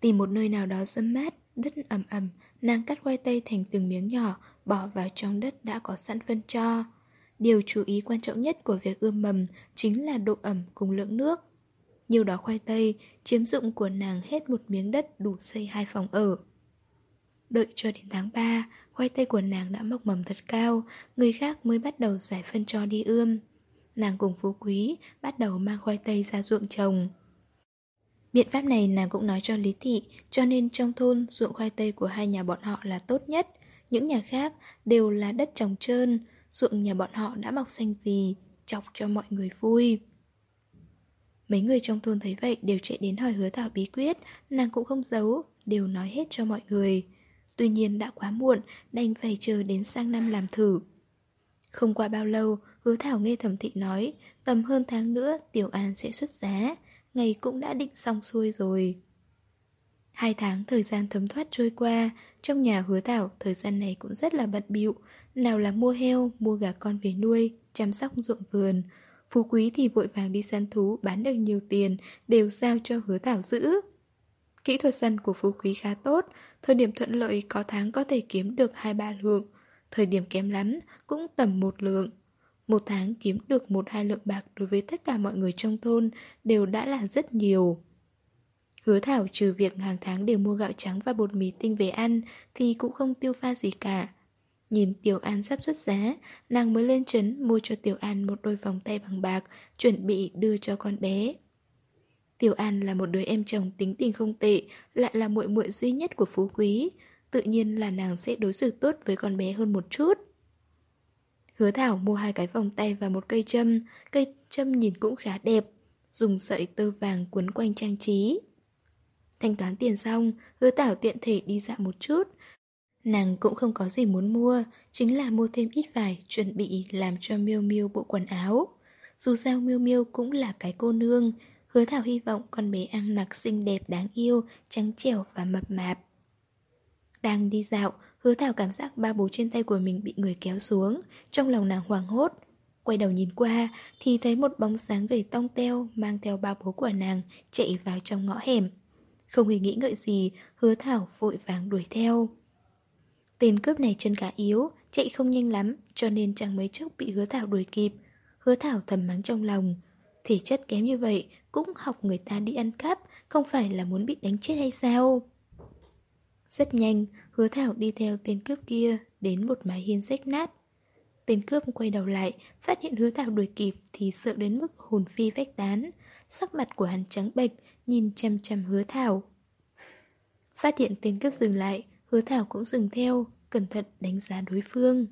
Tìm một nơi nào đó dâm mát, đất ẩm ẩm, nàng cắt khoai tây thành từng miếng nhỏ, bỏ vào trong đất đã có sẵn phân cho. Điều chú ý quan trọng nhất của việc ươm mầm chính là độ ẩm cùng lượng nước. Nhiều đó khoai tây, chiếm dụng của nàng hết một miếng đất đủ xây hai phòng ở. Đợi cho đến tháng 3, khoai tây của nàng đã mọc mầm thật cao, người khác mới bắt đầu giải phân cho đi ươm. Nàng cùng phú quý bắt đầu mang khoai tây ra ruộng trồng. Biện pháp này nàng cũng nói cho Lý Thị, cho nên trong thôn ruộng khoai tây của hai nhà bọn họ là tốt nhất. Những nhà khác đều là đất trồng trơn, ruộng nhà bọn họ đã mọc xanh gì, chọc cho mọi người vui. Mấy người trong thôn thấy vậy đều chạy đến hỏi hứa thảo bí quyết, nàng cũng không giấu, đều nói hết cho mọi người. Tuy nhiên đã quá muộn, đành phải chờ đến sang năm làm thử. Không qua bao lâu, hứa thảo nghe thẩm thị nói, tầm hơn tháng nữa Tiểu An sẽ xuất giá, ngày cũng đã định xong xuôi rồi. Hai tháng thời gian thấm thoát trôi qua, trong nhà hứa thảo thời gian này cũng rất là bận bịu nào là mua heo, mua gà con về nuôi, chăm sóc ruộng vườn. Phú quý thì vội vàng đi săn thú, bán được nhiều tiền, đều giao cho hứa thảo giữ. Kỹ thuật săn của phú quý khá tốt, thời điểm thuận lợi có tháng có thể kiếm được 2-3 lượng, thời điểm kém lắm cũng tầm một lượng. Một tháng kiếm được một hai lượng bạc đối với tất cả mọi người trong thôn đều đã là rất nhiều. Hứa Thảo trừ việc hàng tháng đều mua gạo trắng và bột mì tinh về ăn thì cũng không tiêu pha gì cả. Nhìn Tiểu An sắp xuất giá, nàng mới lên trấn mua cho Tiểu An một đôi vòng tay bằng bạc, chuẩn bị đưa cho con bé. Tiểu An là một đứa em chồng tính tình không tệ, lại là muội muội duy nhất của Phú Quý, tự nhiên là nàng sẽ đối xử tốt với con bé hơn một chút. Hứa Thảo mua hai cái vòng tay và một cây châm, cây châm nhìn cũng khá đẹp, dùng sợi tơ vàng quấn quanh trang trí. Thanh toán tiền xong, hứa Thảo tiện thể đi dạo một chút, Nàng cũng không có gì muốn mua, chính là mua thêm ít vải chuẩn bị làm cho Miêu Miêu bộ quần áo. Dù sao Miêu Miêu cũng là cái cô nương, hứa thảo hy vọng con bé ăn mặc xinh đẹp đáng yêu, trắng trẻo và mập mạp. Đang đi dạo, hứa thảo cảm giác ba bố trên tay của mình bị người kéo xuống, trong lòng nàng hoảng hốt. Quay đầu nhìn qua thì thấy một bóng sáng gầy tông teo mang theo ba bố của nàng chạy vào trong ngõ hẻm. Không hề nghĩ ngợi gì, hứa thảo vội vàng đuổi theo. Tên cướp này chân cá yếu, chạy không nhanh lắm, cho nên chẳng mấy chốc bị hứa thảo đuổi kịp. Hứa thảo thầm mắng trong lòng. Thể chất kém như vậy, cũng học người ta đi ăn cắp, không phải là muốn bị đánh chết hay sao? Rất nhanh, hứa thảo đi theo tên cướp kia đến một mái hiên rách nát. Tên cướp quay đầu lại, phát hiện hứa thảo đuổi kịp thì sợ đến mức hồn phi vách tán. Sắc mặt của hắn trắng bệch, nhìn chăm chăm hứa thảo. Phát hiện tên cướp dừng lại, Hứa Thảo cũng dừng theo, cẩn thận đánh giá đối phương.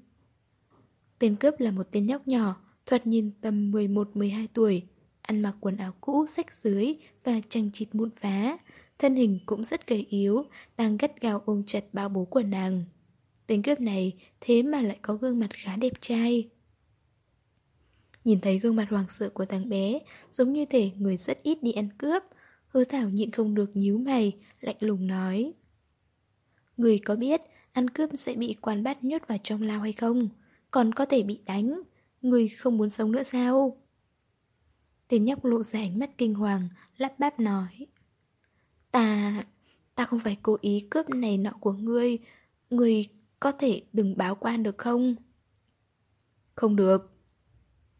Tên cướp là một tên nhóc nhỏ, thoạt nhìn tầm 11-12 tuổi, ăn mặc quần áo cũ, sách dưới và trang chịt mụn phá. Thân hình cũng rất gầy yếu, đang gắt gao ôm chặt bao bố của nàng. Tên cướp này thế mà lại có gương mặt khá đẹp trai. Nhìn thấy gương mặt hoàng sợ của thằng bé, giống như thể người rất ít đi ăn cướp. Hứa Thảo nhịn không được nhíu mày, lạnh lùng nói. Người có biết ăn cướp sẽ bị quan bắt nhốt vào trong lao hay không? Còn có thể bị đánh. Người không muốn sống nữa sao? Tên nhóc lộ ra ánh mắt kinh hoàng, lắp bắp nói. Ta... ta không phải cố ý cướp này nọ của ngươi. Ngươi có thể đừng báo quan được không? Không được.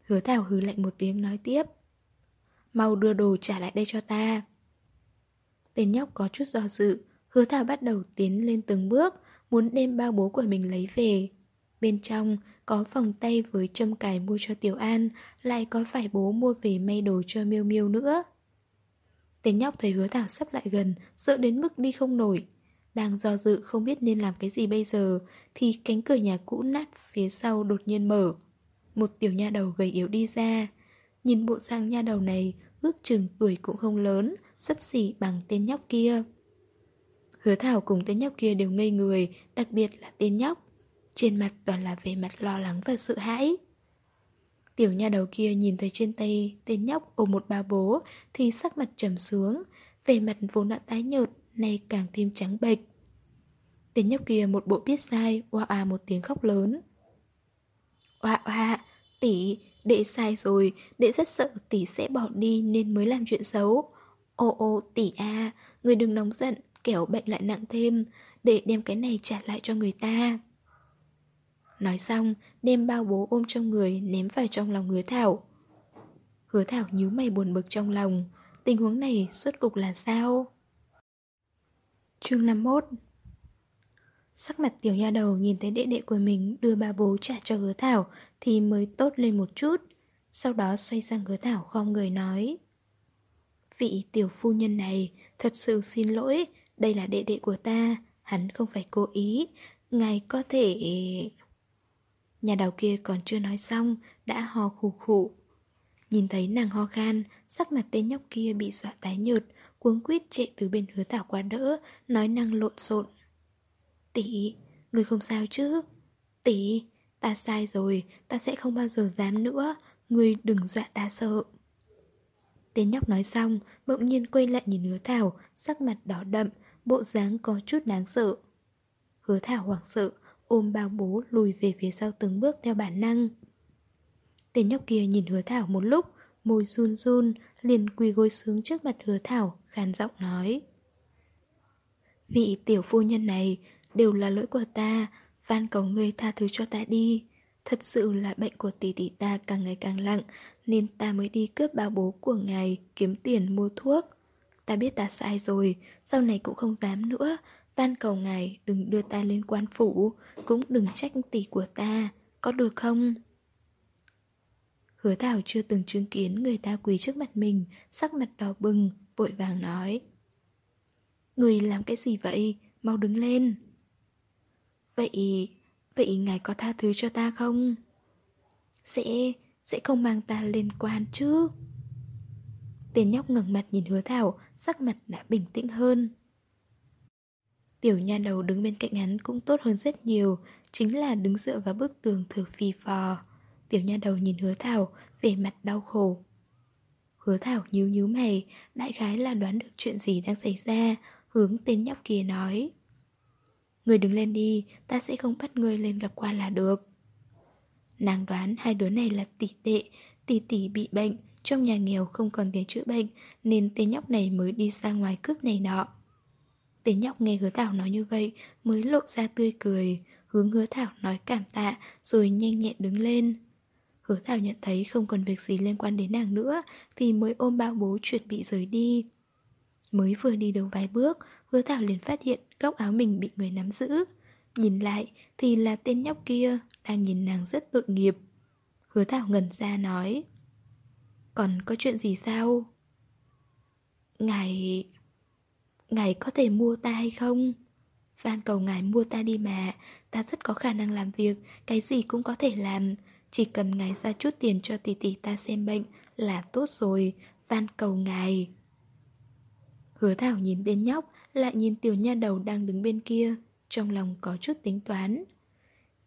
Hứa thảo hứ lạnh một tiếng nói tiếp. Mau đưa đồ trả lại đây cho ta. Tên nhóc có chút do dự, Hứa Thảo bắt đầu tiến lên từng bước, muốn đem bao bố của mình lấy về. Bên trong có vòng tay với châm cài mua cho Tiểu An, lại có phải bố mua về may đồ cho Miêu Miêu nữa. Tên nhóc thấy hứa Thảo sắp lại gần, sợ đến mức đi không nổi. Đang do dự không biết nên làm cái gì bây giờ, thì cánh cửa nhà cũ nát phía sau đột nhiên mở. Một tiểu nha đầu gầy yếu đi ra. Nhìn bộ sang nha đầu này, ước chừng tuổi cũng không lớn, sấp xỉ bằng tên nhóc kia. Hứa Thảo cùng tên nhóc kia đều ngây người, đặc biệt là tên nhóc. Trên mặt toàn là vẻ mặt lo lắng và sợ hãi. Tiểu nha đầu kia nhìn thấy trên tay tên nhóc ôm một bao bố thì sắc mặt trầm xuống, vẻ mặt vốn đã tái nhợt, nay càng thêm trắng bệch. Tên nhóc kia một bộ biết sai, oa oa một tiếng khóc lớn. Oa oa, tỷ, đệ sai rồi, đệ rất sợ tỷ sẽ bỏ đi nên mới làm chuyện xấu. Ô ô tỷ a, người đừng nóng giận, kẻo bệnh lại nặng thêm, để đem cái này trả lại cho người ta. Nói xong, đem bao bố ôm trong người ném vào trong lòng hứa thảo. Hứa thảo nhíu mày buồn bực trong lòng, tình huống này suốt cục là sao? Chương 51 Sắc mặt tiểu nha đầu nhìn thấy đệ đệ của mình đưa ba bố trả cho hứa thảo thì mới tốt lên một chút. Sau đó xoay sang hứa thảo khom người nói Vị tiểu phu nhân này thật sự xin lỗi, đây là đệ đệ của ta, hắn không phải cố ý, ngài có thể... Nhà đầu kia còn chưa nói xong, đã ho khủ khủ. Nhìn thấy nàng ho khan, sắc mặt tên nhóc kia bị dọa tái nhợt, cuống quýt chạy từ bên hứa thảo qua đỡ, nói năng lộn xộn. Tỷ, người không sao chứ? Tỷ, ta sai rồi, ta sẽ không bao giờ dám nữa, người đừng dọa ta sợ. Tên nhóc nói xong, bỗng nhiên quay lại nhìn hứa thảo, sắc mặt đỏ đậm, bộ dáng có chút đáng sợ. Hứa thảo hoảng sợ, ôm bao bố lùi về phía sau từng bước theo bản năng. Tên nhóc kia nhìn hứa thảo một lúc, môi run run, liền quỳ gối xuống trước mặt hứa thảo, khàn giọng nói. Vị tiểu phu nhân này đều là lỗi của ta, van cầu ngươi tha thứ cho ta đi. Thật sự là bệnh của tỷ tỷ ta càng ngày càng nặng, nên ta mới đi cướp bao bố của ngài, kiếm tiền mua thuốc. Ta biết ta sai rồi, sau này cũng không dám nữa, van cầu ngài đừng đưa ta lên quan phủ, cũng đừng trách tỷ của ta, có được không? Hứa Thảo chưa từng chứng kiến người ta quỳ trước mặt mình, sắc mặt đỏ bừng, vội vàng nói. Người làm cái gì vậy? Mau đứng lên. Vậy, vậy ngài có tha thứ cho ta không? Sẽ, sẽ không mang ta lên quan chứ? Tên nhóc ngẩng mặt nhìn hứa thảo, sắc mặt đã bình tĩnh hơn. Tiểu nha đầu đứng bên cạnh hắn cũng tốt hơn rất nhiều, chính là đứng dựa vào bức tường thở phì phò. Tiểu nha đầu nhìn hứa thảo, vẻ mặt đau khổ. Hứa thảo nhíu nhíu mày, đại khái là đoán được chuyện gì đang xảy ra, hướng tên nhóc kia nói. Người đứng lên đi, ta sẽ không bắt người lên gặp qua là được. Nàng đoán hai đứa này là tỷ đệ, tỷ tỷ bị bệnh, trong nhà nghèo không còn tiền chữa bệnh, nên tên nhóc này mới đi ra ngoài cướp này nọ. Tên nhóc nghe hứa thảo nói như vậy, mới lộ ra tươi cười, hướng hứa thảo nói cảm tạ, rồi nhanh nhẹn đứng lên. Hứa thảo nhận thấy không còn việc gì liên quan đến nàng nữa, thì mới ôm bao bố chuẩn bị rời đi. Mới vừa đi được vài bước, hứa thảo liền phát hiện góc áo mình bị người nắm giữ. Nhìn lại thì là tên nhóc kia đang nhìn nàng rất tội nghiệp. Hứa thảo ngẩn ra nói Còn có chuyện gì sao? Ngài... Ngài có thể mua ta hay không? Van cầu ngài mua ta đi mà. Ta rất có khả năng làm việc, Cái gì cũng có thể làm. Chỉ cần ngài ra chút tiền cho tỷ tỷ ta xem bệnh Là tốt rồi. Van cầu ngài. Hứa thảo nhìn đến nhóc, Lại nhìn tiểu nha đầu đang đứng bên kia. Trong lòng có chút tính toán.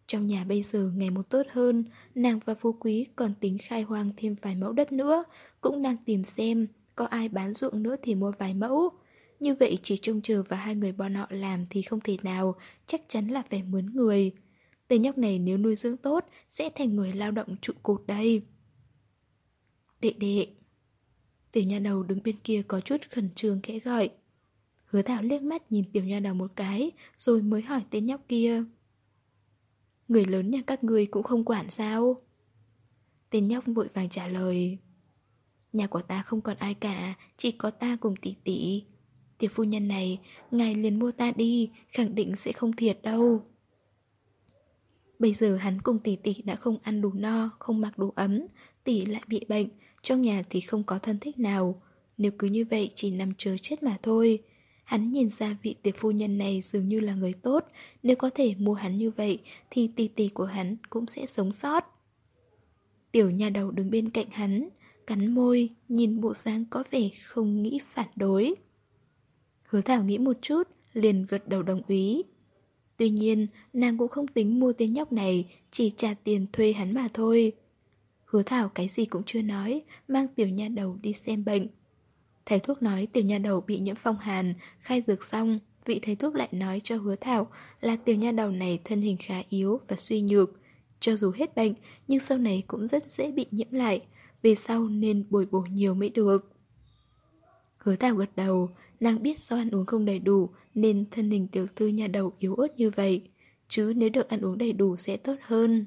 Trong nhà bây giờ ngày một tốt hơn, Nàng và phú quý còn tính khai hoang thêm vài mẫu đất nữa, Cũng đang tìm xem Có ai bán ruộng nữa thì mua vài mẫu. Như vậy chỉ trông chờ vào hai người bọn họ làm thì không thể nào, Chắc chắn là phải mướn người. Tên nhóc này nếu nuôi dưỡng tốt Sẽ thành người lao động trụ cột đây. Đệ đệ. Tiểu nha đầu đứng bên kia có chút khẩn trương khẽ gọi. Hứa thảo liếc mắt nhìn tiểu nha đầu một cái, Rồi mới hỏi tên nhóc kia. Người lớn nhà các người cũng không quản sao? Tên nhóc vội vàng trả lời. Nhà của ta không còn ai cả, Chỉ có ta cùng tỷ tỷ. Tiểu phu nhân này, Ngài liền mua ta đi, Khẳng định sẽ không thiệt đâu. Bây giờ hắn cùng tỷ tỷ đã không ăn đủ no, Không mặc đủ ấm, Tỷ lại bị bệnh, trong nhà thì không có thân thích nào. Nếu cứ như vậy chỉ nằm chờ chết mà thôi. Hắn nhìn ra vị tiệp phu nhân này dường như là người tốt, Nếu có thể mua hắn như vậy Thì tỷ tỷ của hắn cũng sẽ sống sót. Tiểu nhà đầu đứng bên cạnh hắn, Cắn môi, Nhìn bộ dáng có vẻ không nghĩ phản đối. Hứa Thảo nghĩ một chút Liền gật đầu đồng ý Tuy nhiên nàng cũng không tính mua tên nhóc này Chỉ trả tiền thuê hắn mà thôi Hứa Thảo cái gì cũng chưa nói, mang tiểu nha đầu đi xem bệnh. Thầy thuốc nói tiểu nha đầu bị nhiễm phong hàn, khai dược xong, vị thầy thuốc lại nói cho hứa Thảo là tiểu nha đầu này thân hình khá yếu và suy nhược. Cho dù hết bệnh, nhưng sau này cũng rất dễ bị nhiễm lại, về sau nên bồi bổ nhiều mới được. Hứa Thảo gật đầu, Nàng biết do ăn uống không đầy đủ, Nên thân hình tiểu thư nhà đầu yếu ớt như vậy. Chứ nếu được ăn uống đầy đủ sẽ tốt hơn.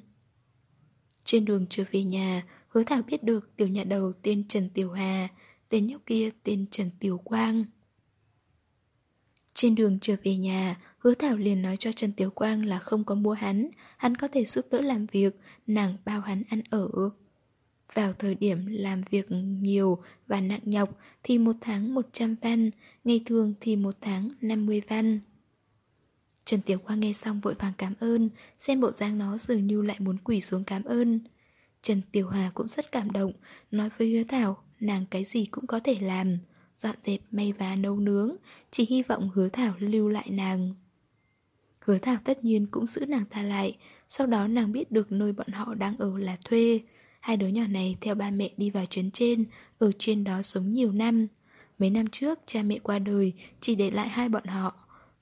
Trên đường trở về nhà, Hứa Thảo biết được tiểu nhà đầu tên Trần Tiểu Hà, Tên nhóc kia tên Trần Tiểu Quang. Trên đường trở về nhà, Hứa Thảo liền nói cho Trần Tiểu Quang là không có mua hắn Hắn có thể giúp đỡ làm việc, Nàng bao hắn ăn ở vào thời điểm làm việc nhiều và nặng nhọc thì một tháng 100 văn, ngày thường thì một tháng 50 văn. Trần Tiểu Quang nghe xong vội vàng cảm ơn, xem bộ dáng nó dường như lại muốn quỳ xuống cảm ơn. Trần Tiểu Hà cũng rất cảm động, nói với hứa Thảo, nàng cái gì cũng có thể làm, dọn dẹp may vá nấu nướng, chỉ hy vọng hứa Thảo lưu lại nàng. Hứa Thảo tất nhiên cũng giữ nàng ta lại, sau đó nàng biết được nơi bọn họ đang ở là thuê, Hai đứa nhỏ này theo ba mẹ đi vào chuyến trên, ở trên đó sống nhiều năm. Mấy năm trước, cha mẹ qua đời, chỉ để lại hai bọn họ.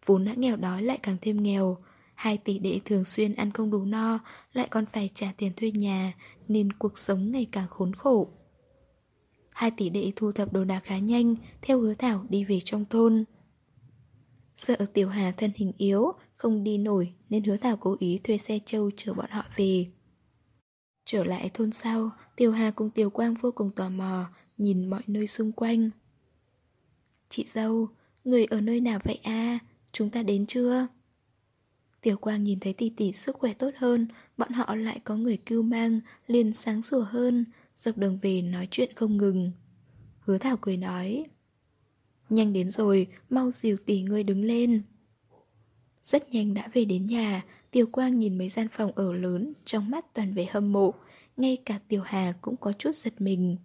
Vốn đã nghèo đói lại càng thêm nghèo. Hai tỷ đệ thường xuyên ăn không đủ no, lại còn phải trả tiền thuê nhà, nên cuộc sống ngày càng khốn khổ. Hai tỷ đệ thu thập đồ đạc khá nhanh, theo hứa thảo đi về trong thôn. Sợ Tiểu Hà thân hình yếu, không đi nổi nên hứa thảo cố ý thuê xe châu chở bọn họ về. Trở lại thôn sau, Tiêu Hà cùng Tiểu Quang vô cùng tò mò, nhìn mọi nơi xung quanh. Chị dâu, người ở nơi nào vậy a? Chúng ta đến chưa? Tiểu Quang nhìn thấy tỷ tỷ sức khỏe tốt hơn, bọn họ lại có người cưu mang, liền sáng sủa hơn, dọc đường về nói chuyện không ngừng. Hứa Thảo cười nói, Nhanh đến rồi, mau dìu tỷ ngươi đứng lên. Rất nhanh đã về đến nhà, Tiểu Quang nhìn mấy gian phòng ở lớn, trong mắt toàn vẻ hâm mộ, ngay cả Tiểu Hà cũng có chút giật mình.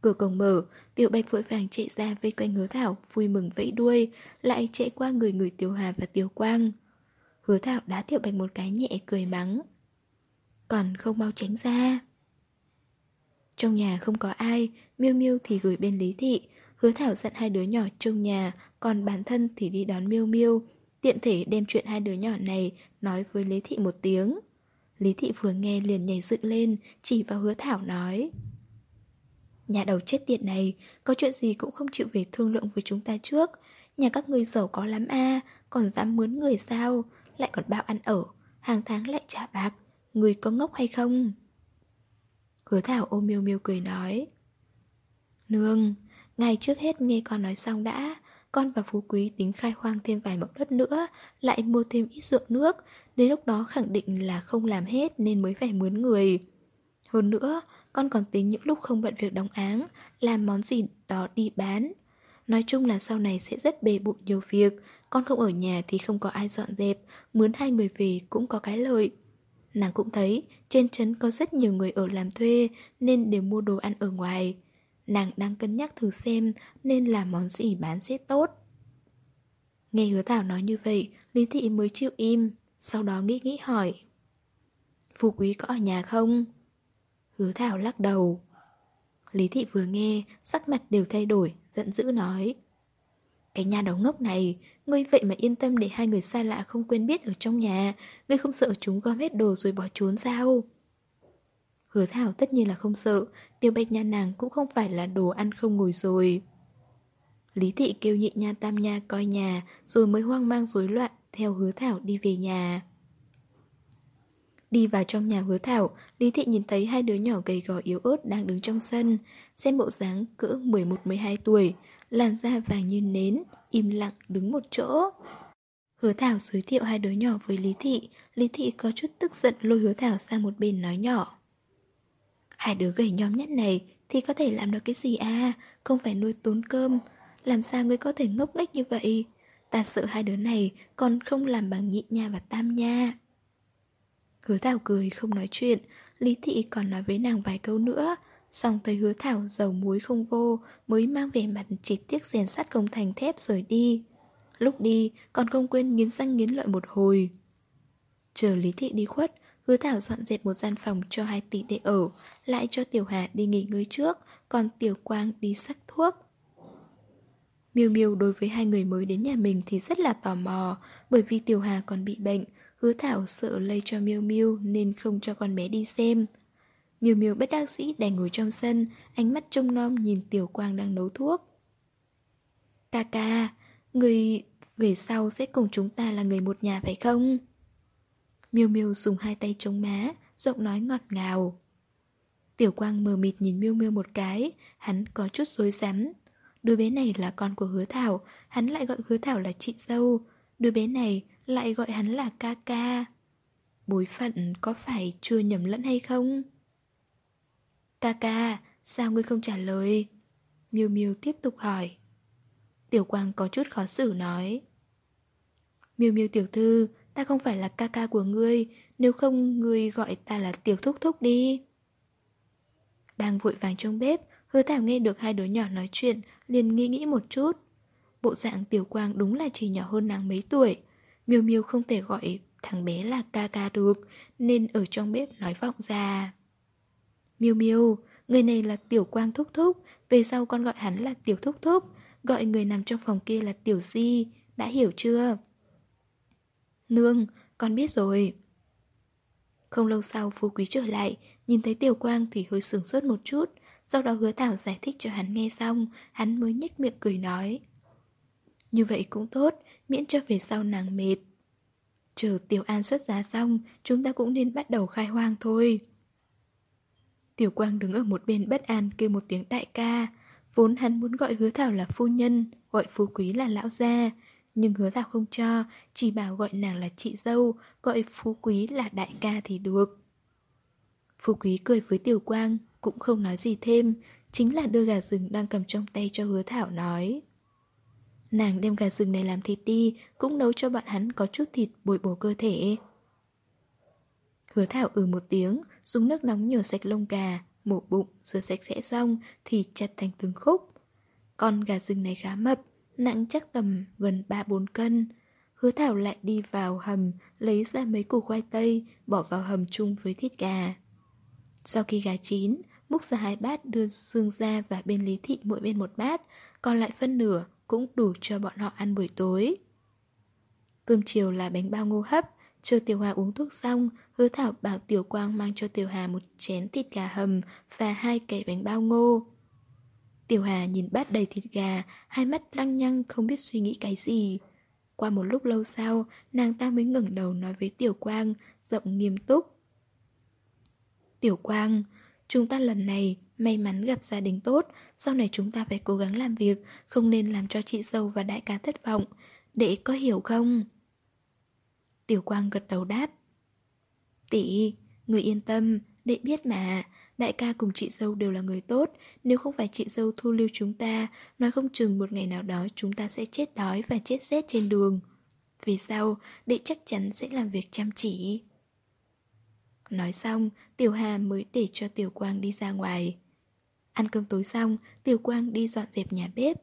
Cửa cổng mở, Tiểu Bạch vội vàng chạy ra vây quanh hứa Thảo, vui mừng vẫy đuôi, lại chạy qua người người Tiểu Hà và Tiểu Quang. Hứa Thảo đá Tiểu Bạch một cái nhẹ cười mắng. Còn không mau tránh ra. Trong nhà không có ai, Miêu Miêu thì gửi bên Lý Thị, Hứa Thảo dặn hai đứa nhỏ trong nhà, còn bản thân thì đi đón Miêu Miêu, tiện thể đem chuyện hai đứa nhỏ này nói với Lý Thị một tiếng. Lý Thị vừa nghe liền nhảy dựng lên, chỉ vào hứa Thảo nói. Nhà đầu chết tiệt này, có chuyện gì cũng không chịu về thương lượng với chúng ta trước. Nhà các người giàu có lắm a còn dám mướn người sao, lại còn bao ăn ở, hàng tháng lại trả bạc. Người có ngốc hay không? Hứa Thảo ôm miêu miêu cười nói. Nương, ngày trước hết nghe con nói xong đã, con và Phú Quý tính khai hoang thêm vài mẫu đất nữa, lại mua thêm ít ruộng nước, đến lúc đó khẳng định là không làm hết nên mới phải mướn người. Hơn nữa, con còn tính những lúc không bận việc đóng áng, làm món gì đó đi bán. Nói chung là sau này sẽ rất bề bộn nhiều việc, con không ở nhà thì không có ai dọn dẹp, mướn hai người về cũng có cái lợi. Nàng cũng thấy, trên trấn có rất nhiều người ở làm thuê nên đều mua đồ ăn ở ngoài. Nàng đang cân nhắc thử xem nên làm món gì bán sẽ tốt. Nghe hứa Thảo nói như vậy, Lý Thị mới chịu im, sau đó nghĩ nghĩ hỏi. Phú Quý có ở nhà không? Hứa Thảo lắc đầu. Lý Thị vừa nghe, sắc mặt đều thay đổi, giận dữ nói. Cái nhà đầu ngốc này, ngươi vậy mà yên tâm để hai người xa lạ không quen biết ở trong nhà, ngươi không sợ chúng gom hết đồ rồi bỏ trốn sao? Hứa Thảo tất nhiên là không sợ, tiêu bạch nha nàng cũng không phải là đồ ăn không ngồi rồi. Lý thị kêu nhị nha tam nha coi nhà, rồi mới hoang mang rối loạn theo hứa Thảo đi về nhà. Đi vào trong nhà hứa Thảo, Lý Thị nhìn thấy hai đứa nhỏ gầy gò yếu ớt đang đứng trong sân, xem bộ dáng cỡ 11-12 tuổi, làn da vàng như nến, im lặng đứng một chỗ. Hứa Thảo giới thiệu hai đứa nhỏ với Lý Thị, Lý Thị có chút tức giận lôi hứa Thảo sang một bên nói nhỏ. Hai đứa gầy nhóm nhất này thì có thể làm được cái gì à, không phải nuôi tốn cơm. Làm sao ngươi có thể ngốc nghếch như vậy? Ta sợ hai đứa này còn không làm bằng nhị nha và tam nha. Hứa Thảo cười không nói chuyện, Lý Thị còn nói với nàng vài câu nữa. Xong thấy hứa Thảo dầu muối không vô mới mang về mặt chỉ tiếc rèn sắt công thành thép rời đi. Lúc đi còn không quên nghiến răng nghiến lợi một hồi. Chờ Lý Thị đi khuất, Hứa Thảo dọn dẹp một gian phòng cho hai tỷ để ở, lại cho Tiểu Hà đi nghỉ ngơi trước, còn Tiểu Quang đi sắc thuốc. Miêu Miêu đối với hai người mới đến nhà mình thì rất là tò mò, bởi vì Tiểu Hà còn bị bệnh, Hứa Thảo sợ lây cho Miêu Miêu nên không cho con bé đi xem. Miêu Miêu bất đắc dĩ đành ngồi trong sân, ánh mắt trông nom nhìn Tiểu Quang đang nấu thuốc. Ca ca, người về sau sẽ cùng chúng ta là người một nhà phải không? Miêu Miêu dùng hai tay chống má, giọng nói ngọt ngào. Tiểu Quang mờ mịt nhìn Miêu Miêu một cái, hắn có chút rối rắm. Đứa bé này là con của Hứa Thảo, hắn lại gọi Hứa Thảo là chị dâu. Đứa bé này lại gọi hắn là ca ca. Bối phận có phải chưa nhầm lẫn hay không? Ca ca, sao ngươi không trả lời? Miêu Miêu tiếp tục hỏi. Tiểu Quang có chút khó xử nói. Miêu Miêu tiểu thư, ta không phải là ca ca của ngươi, nếu không ngươi gọi ta là tiểu thúc thúc đi. Đang vội vàng trong bếp, hứa thảo nghe được hai đứa nhỏ nói chuyện, liền nghĩ nghĩ một chút. Bộ dạng tiểu quang đúng là chỉ nhỏ hơn nàng mấy tuổi. Miêu Miêu không thể gọi thằng bé là ca ca được, nên ở trong bếp nói vọng ra. Miêu Miêu, người này là tiểu quang thúc thúc, về sau con gọi hắn là tiểu thúc thúc, gọi người nằm trong phòng kia là tiểu di, đã hiểu chưa? Nương, con biết rồi. Không lâu sau phú quý trở lại, nhìn thấy tiểu quang thì hơi sửng sốt một chút, sau đó hứa thảo giải thích cho hắn nghe xong, hắn mới nhếch miệng cười nói. Như vậy cũng tốt, miễn cho về sau nàng mệt. Chờ Tiểu An xuất giá xong, chúng ta cũng nên bắt đầu khai hoang thôi. Tiểu Quang đứng ở một bên bất an kêu một tiếng đại ca. Vốn hắn muốn gọi hứa thảo là phu nhân, gọi phú quý là lão gia. Nhưng hứa thảo không cho, chỉ bảo gọi nàng là chị dâu, gọi phú quý là đại ca thì được. Phú quý cười với Tiểu Quang, cũng không nói gì thêm, chính là đưa gà rừng đang cầm trong tay cho hứa thảo nói. Nàng đem gà rừng này làm thịt đi, cũng nấu cho bọn hắn có chút thịt bồi bổ cơ thể. Hứa thảo ừ một tiếng, dùng nước nóng nhổ sạch lông gà, mổ bụng, rửa sạch sẽ xong thì chặt thành từng khúc. Con gà rừng này khá mập, nặng chắc tầm gần 3-4 cân. Hứa thảo lại đi vào hầm, lấy ra mấy củ khoai tây, bỏ vào hầm chung với thịt gà. Sau khi gà chín, múc ra hai bát đưa xương ra và bên lý thị mỗi bên một bát, còn lại phân nửa cũng đủ cho bọn họ ăn buổi tối. Cơm chiều là bánh bao ngô hấp, chờ Tiểu Hà uống thuốc xong, hứa thảo bảo Tiểu Quang mang cho Tiểu Hà một chén thịt gà hầm và hai cái bánh bao ngô. Tiểu Hà nhìn bát đầy thịt gà, hai mắt lăng nhăng không biết suy nghĩ cái gì. Qua một lúc lâu sau, nàng ta mới ngẩng đầu nói với Tiểu Quang, giọng nghiêm túc. Tiểu Quang, chúng ta lần này may mắn gặp gia đình tốt, sau này chúng ta phải cố gắng làm việc, không nên làm cho chị dâu và đại ca thất vọng. Đệ có hiểu không? Tiểu Quang gật đầu đáp. Tỷ, người yên tâm, đệ biết mà, đại ca cùng chị dâu đều là người tốt, nếu không phải chị dâu thu lưu chúng ta, nói không chừng một ngày nào đó chúng ta sẽ chết đói và chết rét trên đường. Vì sao, đệ chắc chắn sẽ làm việc chăm chỉ. Nói xong, Tiểu Hà mới để cho Tiểu Quang đi ra ngoài. Ăn cơm tối xong, Tiểu Quang đi dọn dẹp nhà bếp.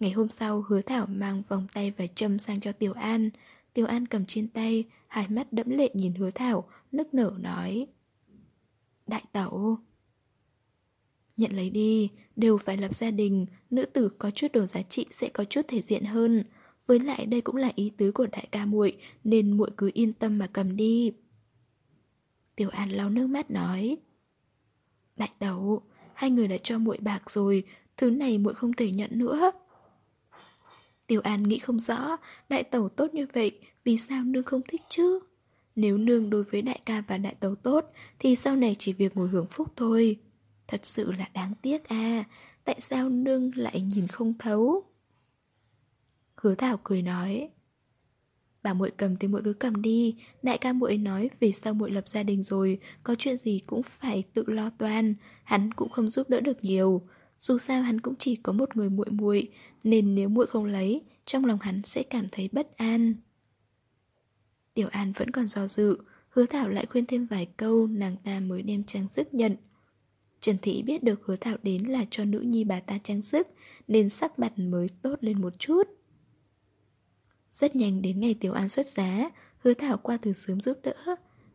Ngày hôm sau, Hứa Thảo mang vòng tay và châm sang cho Tiểu An. Tiểu An cầm trên tay, hai mắt đẫm lệ nhìn Hứa Thảo, nức nở nói. Đại tẩu... Nhận lấy đi, đều phải lập gia đình, nữ tử có chút đồ giá trị sẽ có chút thể diện hơn. Với lại đây cũng là ý tứ của đại ca muội nên muội cứ yên tâm mà cầm đi. Tiểu An lau nước mắt nói Đại tẩu Hai người đã cho muội bạc rồi Thứ này muội không thể nhận nữa Tiểu An nghĩ không rõ Đại tẩu tốt như vậy Vì sao nương không thích chứ nếu nương đối với đại ca và đại tàu tốt, Thì sau này chỉ việc ngồi hưởng phúc thôi. Thật sự là đáng tiếc à Tại sao nương lại nhìn không thấu? Hứa Thảo cười nói, bà muội cầm thì muội cứ cầm đi. Đại ca muội nói về sau muội lập gia đình rồi, Có chuyện gì cũng phải tự lo toan. Hắn cũng không giúp đỡ được nhiều. Dù sao hắn cũng chỉ có một người muội muội, Nên nếu muội không lấy, Trong lòng hắn sẽ cảm thấy bất an. Tiểu An vẫn còn do dự Hứa Thảo lại khuyên thêm vài câu Nàng ta mới đem trang sức nhận Trần Thị biết được hứa Thảo đến là cho nữ nhi bà ta trang sức Nên sắc mặt mới tốt lên một chút rất nhanh đến ngày Tiểu An xuất giá, hứa thảo qua từ sớm giúp đỡ.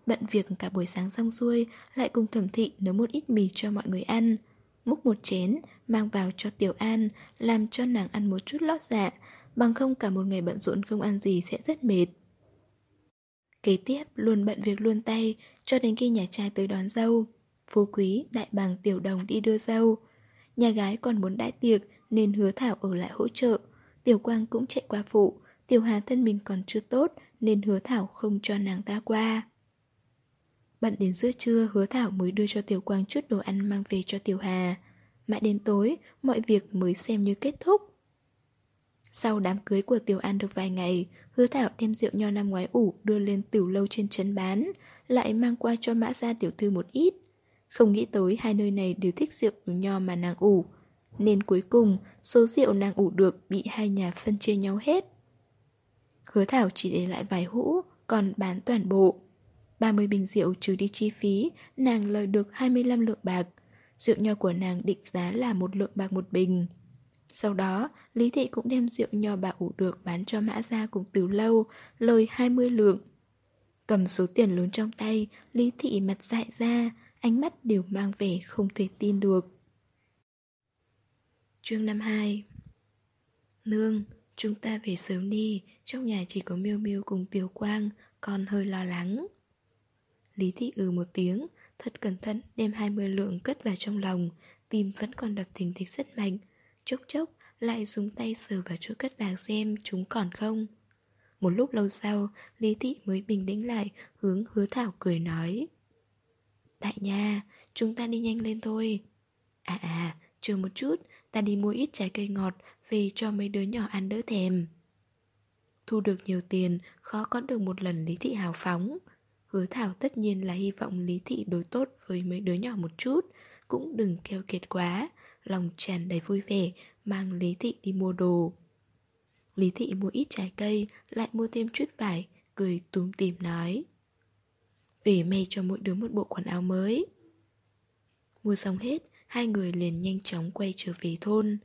Bận việc cả buổi sáng xong xuôi, lại cùng thẩm thị nấu một ít mì cho mọi người ăn. Múc một chén, mang vào cho Tiểu An, làm cho nàng ăn một chút lót dạ, bằng không cả một ngày bận rộn không ăn gì sẽ rất mệt. Kế tiếp, luôn bận việc luôn tay, cho đến khi nhà trai tới đón dâu. Phú quý, đại bàng tiểu đồng đi đưa dâu. Nhà gái còn muốn đại tiệc nên hứa Thảo ở lại hỗ trợ. Tiểu Quang cũng chạy qua phụ, Tiểu Hà thân mình còn chưa tốt nên hứa Thảo không cho nàng ta qua. Bận đến giữa trưa hứa Thảo mới đưa cho Tiểu Quang chút đồ ăn mang về cho Tiểu Hà. Mãi đến tối, mọi việc mới xem như kết thúc. Sau đám cưới của Tiểu An được vài ngày, hứa Thảo đem rượu nho năm ngoái ủ đưa lên tiểu lâu trên trấn bán, lại mang qua cho mã gia tiểu thư một ít. Không nghĩ tới hai nơi này đều thích rượu nho mà nàng ủ, nên cuối cùng số rượu nàng ủ được bị hai nhà phân chia nhau hết. Hứa Thảo chỉ để lại vài hũ, còn bán toàn bộ. 30 bình rượu trừ đi chi phí, nàng lời được 25 lượng bạc. Rượu nho của nàng định giá là một lượng bạc một bình. Sau đó, Lý Thị cũng đem rượu nho bà ủ được bán cho mã gia cùng từ lâu, lời 20 lượng. Cầm số tiền lớn trong tay, Lý Thị mặt dại ra, ánh mắt đều mang vẻ không thể tin được. Chương 52 Nương, chúng ta về sớm đi, trong nhà chỉ có miêu miêu cùng Tiểu Quang, con hơi lo lắng. Lý Thị ừ một tiếng, thật cẩn thận đem 20 lượng cất vào trong lòng, tim vẫn còn đập thình thịch rất mạnh. Chốc chốc lại dùng tay sờ vào chỗ cất bạc xem chúng còn không. Một lúc lâu sau, Lý Thị mới bình tĩnh lại, hướng hứa thảo cười nói. Đại nha, chúng ta đi nhanh lên thôi. À à, chờ một chút, ta đi mua ít trái cây ngọt về cho mấy đứa nhỏ ăn đỡ thèm. Thu được nhiều tiền, khó có được một lần Lý Thị hào phóng. Hứa Thảo tất nhiên là hy vọng Lý Thị đối tốt với mấy đứa nhỏ một chút, cũng đừng keo kiệt quá, lòng tràn đầy vui vẻ, mang Lý Thị đi mua đồ. Lý Thị mua ít trái cây, lại mua thêm chút vải, cười túm tìm nói. Về may cho mỗi đứa một bộ quần áo mới. Mua xong hết, hai người liền nhanh chóng quay trở về thôn.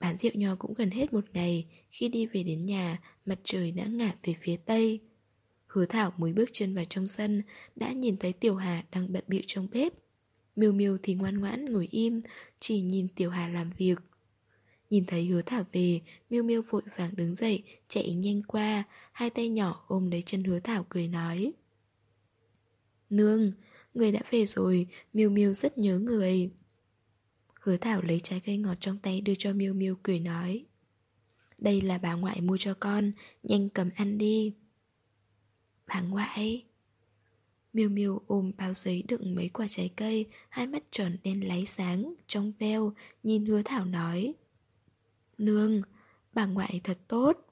Bán rượu nho cũng gần hết một ngày, khi đi về đến nhà, mặt trời đã ngả về phía tây. Hứa Thảo mới bước chân vào trong sân, đã nhìn thấy Tiểu Hà đang bận bịu trong bếp. Miêu Miêu thì ngoan ngoãn ngồi im, chỉ nhìn Tiểu Hà làm việc. Nhìn thấy Hứa Thảo về, Miêu Miêu vội vàng đứng dậy, chạy nhanh qua, hai tay nhỏ ôm lấy chân Hứa Thảo cười nói. Nương, người đã về rồi, Miêu Miêu rất nhớ người. Hứa Thảo lấy trái cây ngọt trong tay đưa cho Miêu Miêu cười nói. Đây là bà ngoại mua cho con, nhanh cầm ăn đi. Bà ngoại... Miêu Miêu ôm bao giấy đựng mấy quả trái cây, hai mắt tròn đen láy sáng, trong veo, nhìn hứa thảo nói. Nương, bà ngoại thật tốt.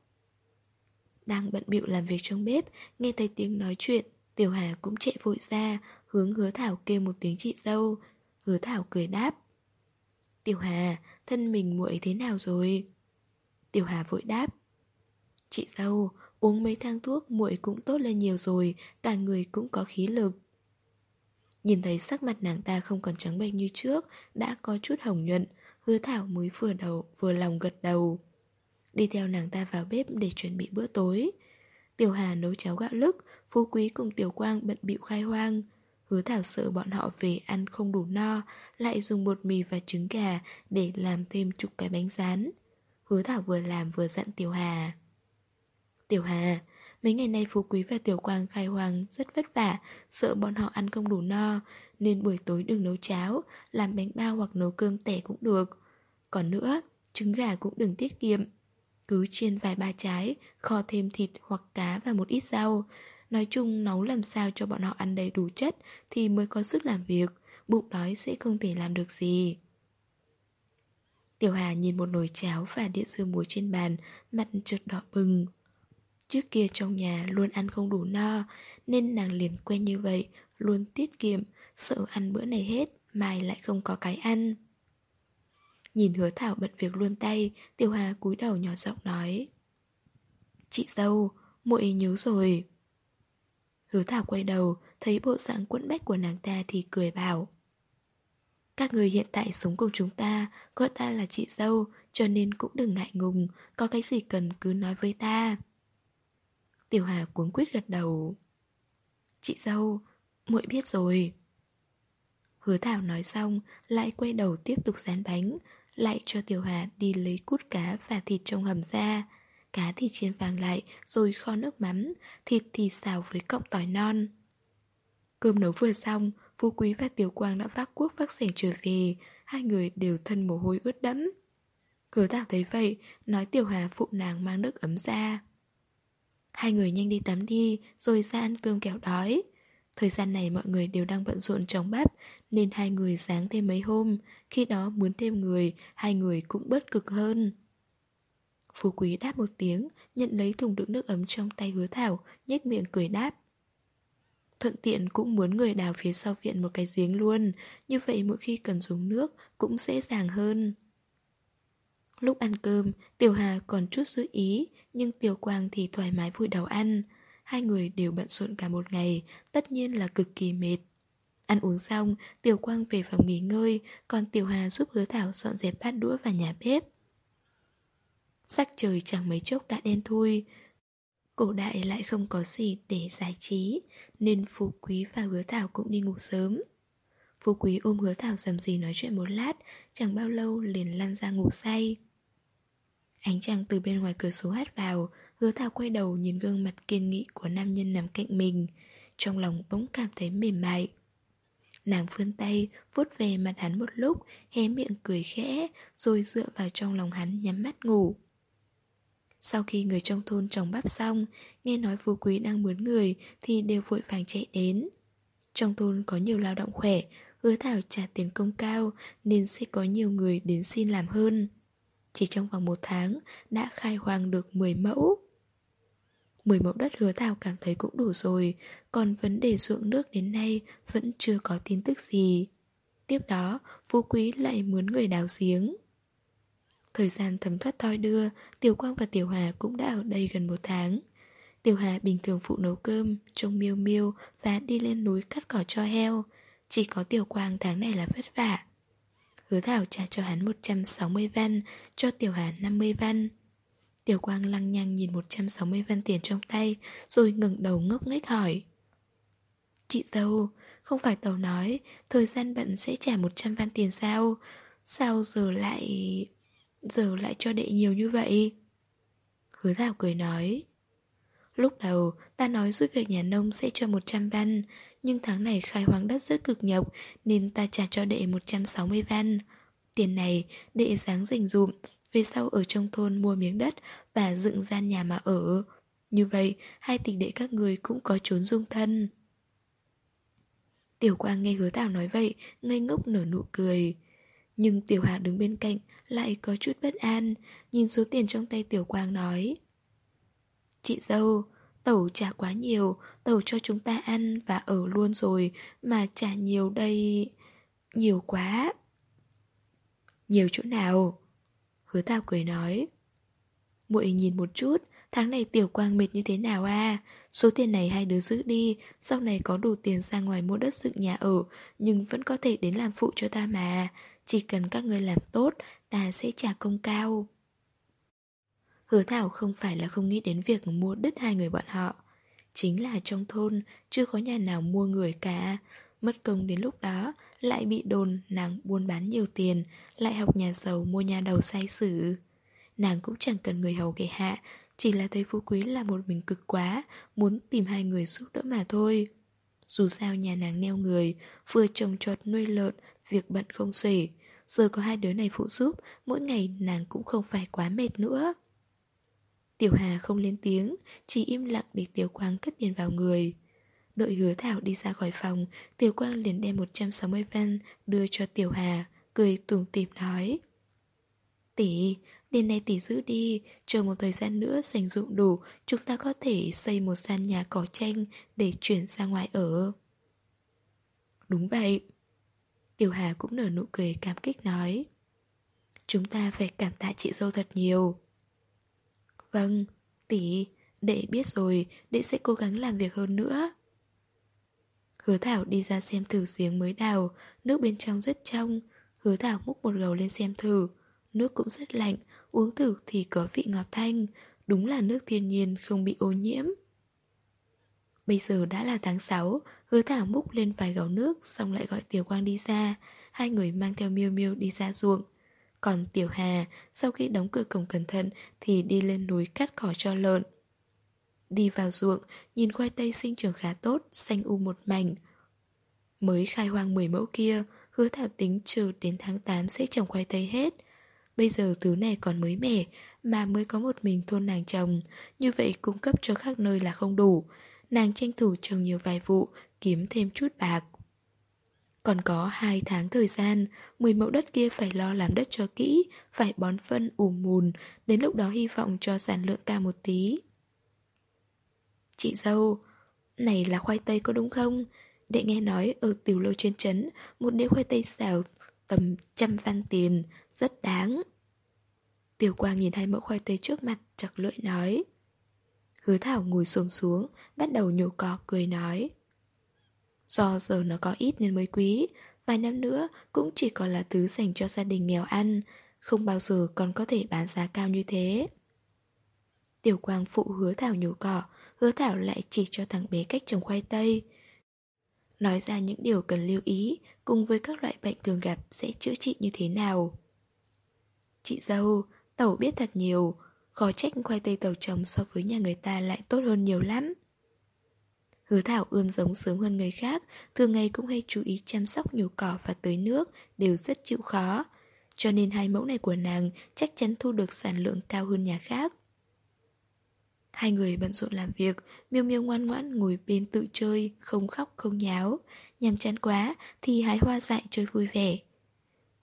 Đang bận bịu làm việc trong bếp, nghe thấy tiếng nói chuyện, Tiểu Hà cũng chạy vội ra, hướng hứa thảo kêu một tiếng chị dâu. Hứa thảo cười đáp. Tiểu Hà, thân mình muội thế nào rồi? Tiểu Hà vội đáp. Chị dâu, Uống mấy thang thuốc, muội cũng tốt lên nhiều rồi, Cả người cũng có khí lực. Nhìn thấy sắc mặt nàng ta không còn trắng bệch như trước, Đã có chút hồng nhuận, Hứa Thảo mới vừa đầu, vừa lòng gật đầu. Đi theo nàng ta vào bếp để chuẩn bị bữa tối. Tiểu Hà nấu cháo gạo lứt Phú Quý cùng Tiểu Quang bận bịu khai hoang. Hứa Thảo sợ bọn họ về ăn không đủ no, Lại dùng bột mì và trứng gà Để làm thêm chục cái bánh rán. Hứa Thảo vừa làm vừa dặn Tiểu Hà. Tiểu Hà, mấy ngày nay Phú Quý và Tiểu Quang khai hoàng rất vất vả, sợ bọn họ ăn không đủ no, nên buổi tối đừng nấu cháo, làm bánh bao hoặc nấu cơm tẻ cũng được. Còn nữa, trứng gà cũng đừng tiết kiệm. Cứ chiên vài ba trái, kho thêm thịt hoặc cá và một ít rau. Nói chung nấu làm sao cho bọn họ ăn đầy đủ chất thì mới có sức làm việc, bụng đói sẽ không thể làm được gì. Tiểu Hà nhìn một nồi cháo và đĩa dưa muối trên bàn, mặt chợt đỏ bừng. Trước kia trong nhà luôn ăn không đủ no, Nên nàng liền quen như vậy, Luôn tiết kiệm, Sợ ăn bữa này hết, Mai lại không có cái ăn. Nhìn hứa thảo bận việc luôn tay Tiểu Hà cúi đầu nhỏ giọng nói, Chị dâu, muội nhớ rồi. Hứa thảo quay đầu, Thấy bộ dạng quẫn bách của nàng ta thì cười bảo, Các người hiện tại sống cùng chúng ta Gọi ta là chị dâu, Cho nên cũng đừng ngại ngùng, Có cái gì cần cứ nói với ta. Tiểu Hà cuống quyết gật đầu. Chị dâu, muội biết rồi. Hứa Thảo nói xong Lại quay đầu tiếp tục dán bánh Lại cho Tiểu Hà đi lấy cút cá và thịt trong hầm ra. Cá thì chiên vàng lại Rồi kho nước mắm Thịt thì xào với cọng tỏi non. Cơm nấu vừa xong Phú Quý và Tiểu Quang đã vác cuốc vác sẻng trở về. Hai người đều thân mồ hôi ướt đẫm. Hứa Thảo thấy vậy, nói Tiểu Hà phụ nàng mang nước ấm ra. Hai người nhanh đi tắm đi, rồi ra ăn cơm kẻo đói. Thời gian này mọi người đều đang bận rộn trong bắp, nên hai người sáng thêm mấy hôm. Khi đó muốn thêm người, hai người cũng bớt cực hơn. Phú Quý đáp một tiếng, nhận lấy thùng đựng nước ấm trong tay hứa Thảo, nhếch miệng cười đáp. Thuận tiện cũng muốn người đào phía sau viện một cái giếng luôn, như vậy mỗi khi cần dùng nước cũng dễ dàng hơn. Lúc ăn cơm, Tiểu Hà còn chút giữ ý, nhưng Tiểu Quang thì thoải mái vui đầu ăn. Hai người đều bận rộn cả một ngày, tất nhiên là cực kỳ mệt. Ăn uống xong, Tiểu Quang về phòng nghỉ ngơi, còn Tiểu Hà giúp hứa Thảo dọn dẹp bát đũa và nhà bếp. Sắc trời chẳng mấy chốc đã đen thui, Cổ đại lại không có gì để giải trí Nên Phú Quý và Hứa Thảo cũng đi ngủ sớm Phú Quý ôm Hứa Thảo dầm gì nói chuyện một lát Chẳng bao lâu liền lăn ra ngủ say Ánh trăng từ bên ngoài cửa sổ hát vào Hứa Thảo quay đầu nhìn gương mặt kiên nghị của nam nhân nằm cạnh mình Trong lòng bỗng cảm thấy mềm mại Nàng vươn tay, vuốt về mặt hắn một lúc, hé miệng cười khẽ, rồi dựa vào trong lòng hắn nhắm mắt ngủ. Sau khi người trong thôn trồng bắp xong, nghe nói phú quý đang mướn người thì đều vội vàng chạy đến. Trong thôn có nhiều lao động khỏe, hứa thảo trả tiền công cao nên sẽ có nhiều người đến xin làm hơn. Chỉ trong vòng một tháng đã khai hoang được 10 mẫu. 10 mẫu đất hứa thảo cảm thấy cũng đủ rồi, còn vấn đề ruộng nước đến nay vẫn chưa có tin tức gì. Tiếp đó, phú quý lại muốn người đào giếng. Thời gian thấm thoát thoi đưa, Tiểu Quang và Tiểu Hà cũng đã ở đây gần một tháng. Tiểu Hà bình thường phụ nấu cơm, trông miêu miêu và đi lên núi cắt cỏ cho heo. Chỉ có Tiểu Quang tháng này là vất vả. Hứa Thảo trả cho hắn 160 văn, cho Tiểu Hà 50 văn. Tiểu Quang lăng nhăng nhìn 160 văn tiền trong tay, rồi ngẩng đầu ngốc nghếch hỏi. Chị dâu, không phải tàu nói, thời gian bận sẽ trả 100 văn tiền sao? Sao giờ lại... Giờ lại cho đệ nhiều như vậy Hứa Thảo cười nói Lúc đầu ta nói giúp việc nhà nông sẽ cho 100 văn nhưng tháng này khai hoang đất rất cực nhọc Nên ta trả cho đệ 160 văn. Tiền này đệ dáng dành dụm Về sau ở trong thôn mua miếng đất Và dựng gian nhà mà ở. Như vậy hai tỷ đệ các người cũng có trốn dung thân. Tiểu Quang nghe hứa tào nói vậy Ngây ngốc nở nụ cười. Nhưng Tiểu Hà đứng bên cạnh lại có chút bất an, nhìn số tiền trong tay Tiểu Quang nói. Chị dâu, tẩu trả quá nhiều, tẩu cho chúng ta ăn và ở luôn rồi, mà trả nhiều đây... nhiều quá. Nhiều chỗ nào? Hứa tao cười nói. muội nhìn một chút, tháng này Tiểu Quang mệt như thế nào à? Số tiền này hai đứa giữ đi, sau này có đủ tiền ra ngoài mua đất dựng nhà ở, nhưng vẫn có thể đến làm phụ cho ta mà. Chỉ cần các người làm tốt, ta sẽ trả công cao. Hứa Thảo không phải là không nghĩ đến việc mua đứt hai người bọn họ. Chính là trong thôn, chưa có nhà nào mua người cả. Mất công đến lúc đó, lại bị đồn nàng buôn bán nhiều tiền, lại học nhà giàu mua nhà đầu say sử. Nàng cũng chẳng cần người hầu kể hạ, chỉ là thấy Phú Quý là một mình cực quá, muốn tìm hai người giúp đỡ mà thôi. Dù sao nhà nàng neo người, vừa trồng trọt nuôi lợn, việc bận không xuể. Giờ có hai đứa này phụ giúp Mỗi ngày nàng cũng không phải quá mệt nữa Tiểu Hà không lên tiếng Chỉ im lặng để Tiểu Quang cất tiền vào người. Đợi hứa Thảo đi ra khỏi phòng Tiểu Quang liền đem 160 văn Đưa cho Tiểu Hà Cười tủm tỉm nói. Tỷ, tiền này tỷ giữ đi Chờ một thời gian nữa dành dụng đủ Chúng ta có thể xây một gian nhà cỏ tranh Để chuyển ra ngoài ở. Đúng vậy. Tiểu Hà cũng nở nụ cười cảm kích nói. Chúng ta phải cảm tạ chị dâu thật nhiều. Vâng, tỷ, đệ biết rồi, đệ sẽ cố gắng làm việc hơn nữa Hứa Thảo đi ra xem thử giếng mới đào, nước bên trong rất trong Hứa Thảo múc một gầu lên xem thử Nước cũng rất lạnh, uống thử thì có vị ngọt thanh Đúng là nước thiên nhiên không bị ô nhiễm Bây giờ đã là tháng 6, hứa thảo múc lên vài gầu nước xong lại gọi Tiểu Quang đi ra. Hai người mang theo miêu miêu đi ra ruộng. Còn Tiểu Hà, sau khi đóng cửa cổng cẩn thận thì đi lên núi cắt cỏ cho lợn. Đi vào ruộng, nhìn khoai tây sinh trưởng khá tốt, xanh u một mảnh. Mới khai hoang 10 mẫu kia, hứa thảo tính chờ đến tháng 8 sẽ trồng khoai tây hết. Bây giờ thứ này còn mới mẻ Mà mới có một mình thôn nàng trồng Như vậy cung cấp cho các nơi là không đủ Nàng tranh thủ trồng nhiều vài vụ Kiếm thêm chút bạc còn có hai tháng thời gian 10 mẫu đất kia phải lo làm đất cho kỹ, Phải bón phân, ủ mùn. Đến lúc đó hy vọng cho sản lượng cao một tí. Chị dâu, Này là khoai tây có đúng không? Đệ nghe nói ở tiểu lô trên trấn, Một đĩa khoai tây xào tầm trăm văn tiền, Rất đáng. Tiểu quang nhìn hai mẫu khoai tây trước mặt chặt lưỡi nói. Hứa thảo ngồi xuống xuống, Bắt đầu nhổ cỏ, cười nói. Do giờ nó có ít nên mới quý. Vài năm nữa cũng chỉ còn là thứ dành cho gia đình nghèo ăn. Không bao giờ còn có thể bán giá cao như thế. Tiểu quang phụ hứa thảo nhổ cỏ Hứa thảo lại chỉ cho thằng bé cách trồng khoai tây. Nói ra những điều cần lưu ý Cùng với các loại bệnh thường gặp sẽ chữa trị như thế nào? Chị dâu, tàu biết thật nhiều Khó trách khoai tây tàu trồng so với nhà người ta lại tốt hơn nhiều lắm. Hứa Thảo ươm giống sớm hơn người khác Thường ngày cũng hay chú ý chăm sóc nhổ cỏ và tưới nước Đều rất chịu khó Cho nên hai mẫu này của nàng chắc chắn thu được sản lượng cao hơn nhà khác Hai người bận rộn làm việc, miêu miêu ngoan ngoãn ngồi bên tự chơi, không khóc không nháo. Nhằm chán quá thì hái hoa dại chơi vui vẻ.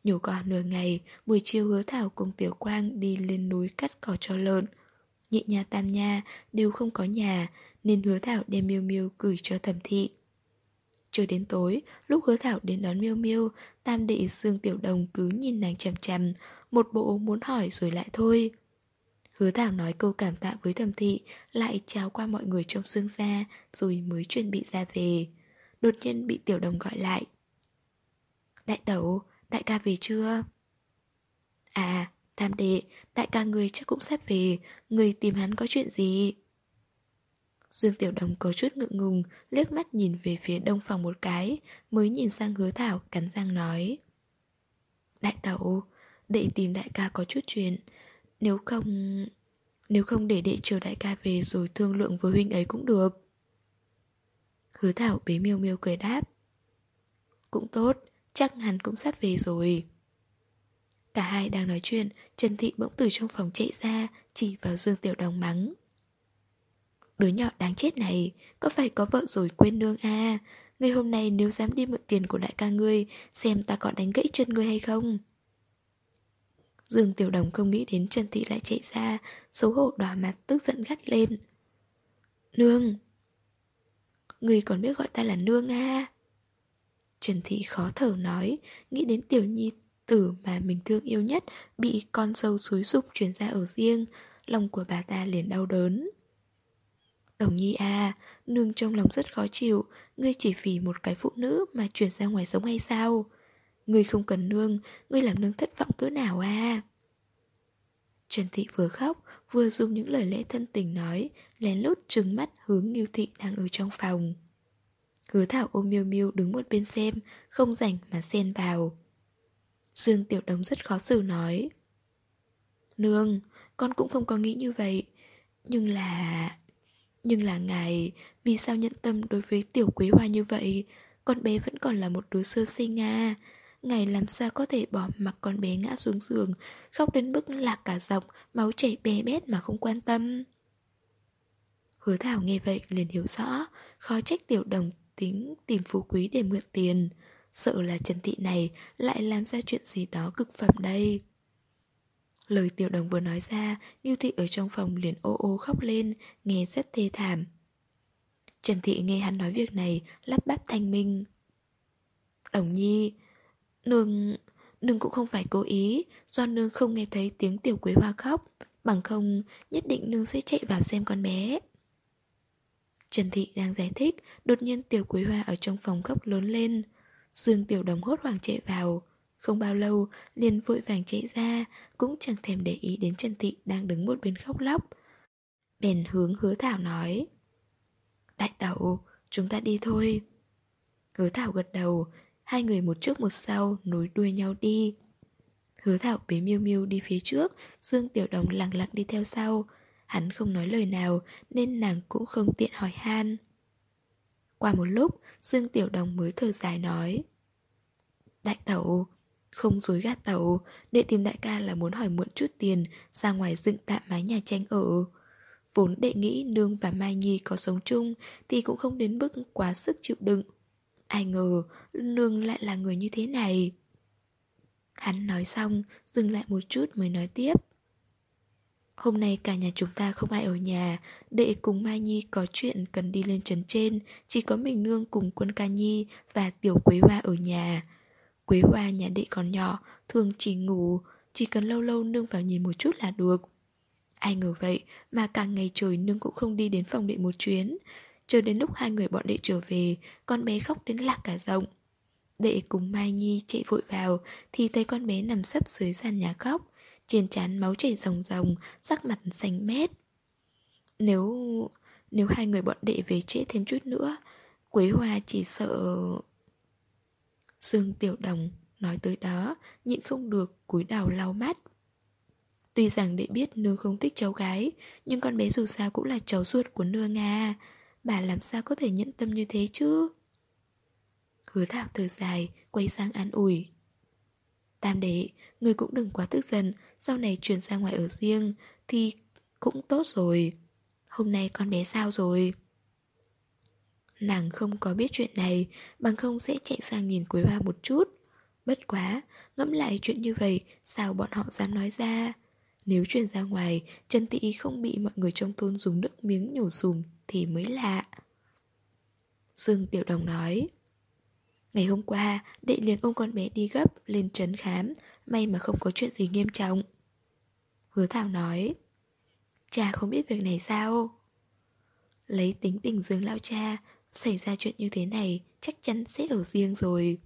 Nhổ cỏ nửa ngày, buổi chiều hứa thảo cùng Tiểu Quang đi lên núi cắt cỏ cho lợn. Nhị nhà tam nha đều không có nhà, nên hứa thảo đem miêu miêu gửi cho thẩm thị. Cho đến tối, lúc hứa thảo đến đón miêu miêu, tam đệ xương tiểu đồng cứ nhìn nàng chằm chằm, một bộ muốn hỏi rồi lại thôi. Hứa Thảo nói câu cảm tạ với thẩm thị Lại chào qua mọi người trong xương ra Rồi mới chuẩn bị ra về Đột nhiên bị tiểu đồng gọi lại Đại tẩu, đại ca về chưa? À, tam đệ, đại ca người chắc cũng sắp về Người tìm hắn có chuyện gì? Dương Tiểu Đồng có chút ngượng ngùng Liếc mắt nhìn về phía đông phòng một cái Mới nhìn sang hứa Thảo cắn răng nói. Đại tẩu, đệ tìm đại ca có chút chuyện. Nếu không... Nếu không để đệ chờ đại ca về rồi thương lượng với huynh ấy cũng được. Hứa Thảo bế miêu miêu cười đáp. Cũng tốt, chắc hắn cũng sắp về rồi. Cả hai đang nói chuyện, Trần Thị bỗng từ trong phòng chạy ra, chỉ vào Dương Tiểu Đồng mắng. Đứa nhỏ đáng chết này, có phải có vợ rồi quên nương à? Ngươi hôm nay nếu dám đi mượn tiền của đại ca ngươi, xem ta có đánh gãy chân ngươi hay không? Dương Tiểu Đồng không nghĩ đến Trần Thị lại chạy ra, xấu hổ đỏ mặt tức giận gắt lên. Nương! Người còn biết gọi ta là Nương à? Trần Thị khó thở nói, nghĩ đến Tiểu Nhi tử mà mình thương yêu nhất bị con dâu xúi dục chuyển ra ở riêng, lòng của bà ta liền đau đớn. Đồng Nhi à, nương trong lòng rất khó chịu, ngươi chỉ vì một cái phụ nữ mà chuyển ra ngoài sống hay sao? Ngươi không cần nương, ngươi làm nương thất vọng cỡ nào à? Trần Thị vừa khóc, vừa dùng những lời lẽ thân tình nói, lén lút trừng mắt hướng Nghiêu Thị đang ở trong phòng. Hứa Thảo ôm Miêu Miêu đứng một bên xem, không rảnh mà xen vào. Dương Tiểu đống rất khó xử nói. Nương, con cũng không có nghĩ như vậy. Nhưng là... Nhưng là ngài, vì sao nhận tâm đối với Tiểu Quế Hoa như vậy? Con bé vẫn còn là một đứa sơ sinh à. Ngài làm sao có thể bỏ mặc con bé ngã xuống giường Khóc đến mức lạc cả giọng Máu chảy bè bét mà không quan tâm Hứa Thảo nghe vậy liền hiểu rõ Khó trách tiểu đồng tính tìm phú quý để mượn tiền Sợ là Trần Thị này lại làm ra chuyện gì đó cực phẩm đây Lời tiểu đồng vừa nói ra Ngưu Thị ở trong phòng liền ô ô khóc lên, Nghe rất thê thảm. Trần Thị nghe hắn nói việc này, Lắp bắp thanh minh. Đồng nhi, Nương... Nương cũng không phải cố ý, Do nương không nghe thấy tiếng tiểu quế hoa khóc, Bằng không nhất định nương sẽ chạy vào xem con bé. Trần Thị đang giải thích, Đột nhiên tiểu quế hoa ở trong phòng khóc lớn lên. Dương tiểu đồng hốt hoảng chạy vào không bao lâu liền vội vàng chạy ra Cũng chẳng thèm để ý đến Trần Thị đang đứng một bên khóc lóc. Bèn hướng hứa thảo nói Đại tẩu, chúng ta đi thôi. Hứa thảo gật đầu Hai người một trước một sau nối đuôi nhau đi. Hứa thảo bế miêu miêu đi phía trước Dương Tiểu Đồng lặng lặng đi theo sau. Hắn không nói lời nào Nên nàng cũng không tiện hỏi han. Qua một lúc Dương Tiểu Đồng mới thở dài nói Đại tẩu không dối gạt tàu Đệ tìm đại ca là muốn hỏi mượn chút tiền, Ra ngoài dựng tạm mái nhà tranh ở. Vốn đệ nghĩ Nương và Mai Nhi có sống chung, Thì cũng không đến mức quá sức chịu đựng. Ai ngờ, Nương lại là người như thế này. Hắn nói xong, Dừng lại một chút mới nói tiếp. Hôm nay cả nhà chúng ta không ai ở nhà Đệ cùng Mai Nhi có chuyện cần đi lên trấn trên, Chỉ có mình nương cùng quân ca nhi Và tiểu quế hoa ở nhà. Quế hoa nhà đệ còn nhỏ Thường chỉ ngủ Chỉ cần lâu lâu nương vào nhìn một chút là được. Ai ngờ vậy mà cả ngày trời nương cũng không đi đến phòng đệ một chuyến. Chờ đến lúc hai người bọn đệ trở về Con bé khóc đến lạc cả giọng. Đệ cùng Mai Nhi chạy vội vào Thì thấy con bé nằm sấp dưới sàn nhà khóc trên trán máu chảy ròng ròng, sắc mặt xanh mét. Nếu... nếu hai người bọn đệ về trễ thêm chút nữa, Quế Hoa chỉ sợ... Dương Tiểu Đồng nói tới đó, nhịn không được cúi đầu lau mắt. Tuy rằng đệ biết nương không thích cháu gái, nhưng con bé dù sao cũng là cháu ruột của nương à. Bà làm sao có thể nhẫn tâm như thế chứ? Hứa thảo thở dài, quay sang an ủi. Tam đệ, người cũng đừng quá tức giận, sau này chuyển ra ngoài ở riêng thì cũng tốt rồi. Hôm nay con bé sao rồi? Nàng không có biết chuyện này, bằng không sẽ chạy sang nhìn Quế Hoa một chút. Bất quá, ngẫm lại chuyện như vậy, sao bọn họ dám nói ra? Nếu truyền ra ngoài, Trần tị không bị mọi người trong thôn dùng nước miếng nhổ sùm thì mới lạ. Dương Tiểu Đồng nói. Ngày hôm qua, đệ liền ôm con bé đi gấp lên trấn khám, may mà không có chuyện gì nghiêm trọng. Hứa Thảo nói Cha không biết việc này sao Lấy tính tình dương lão cha Xảy ra chuyện như thế này, Chắc chắn sẽ ở riêng rồi.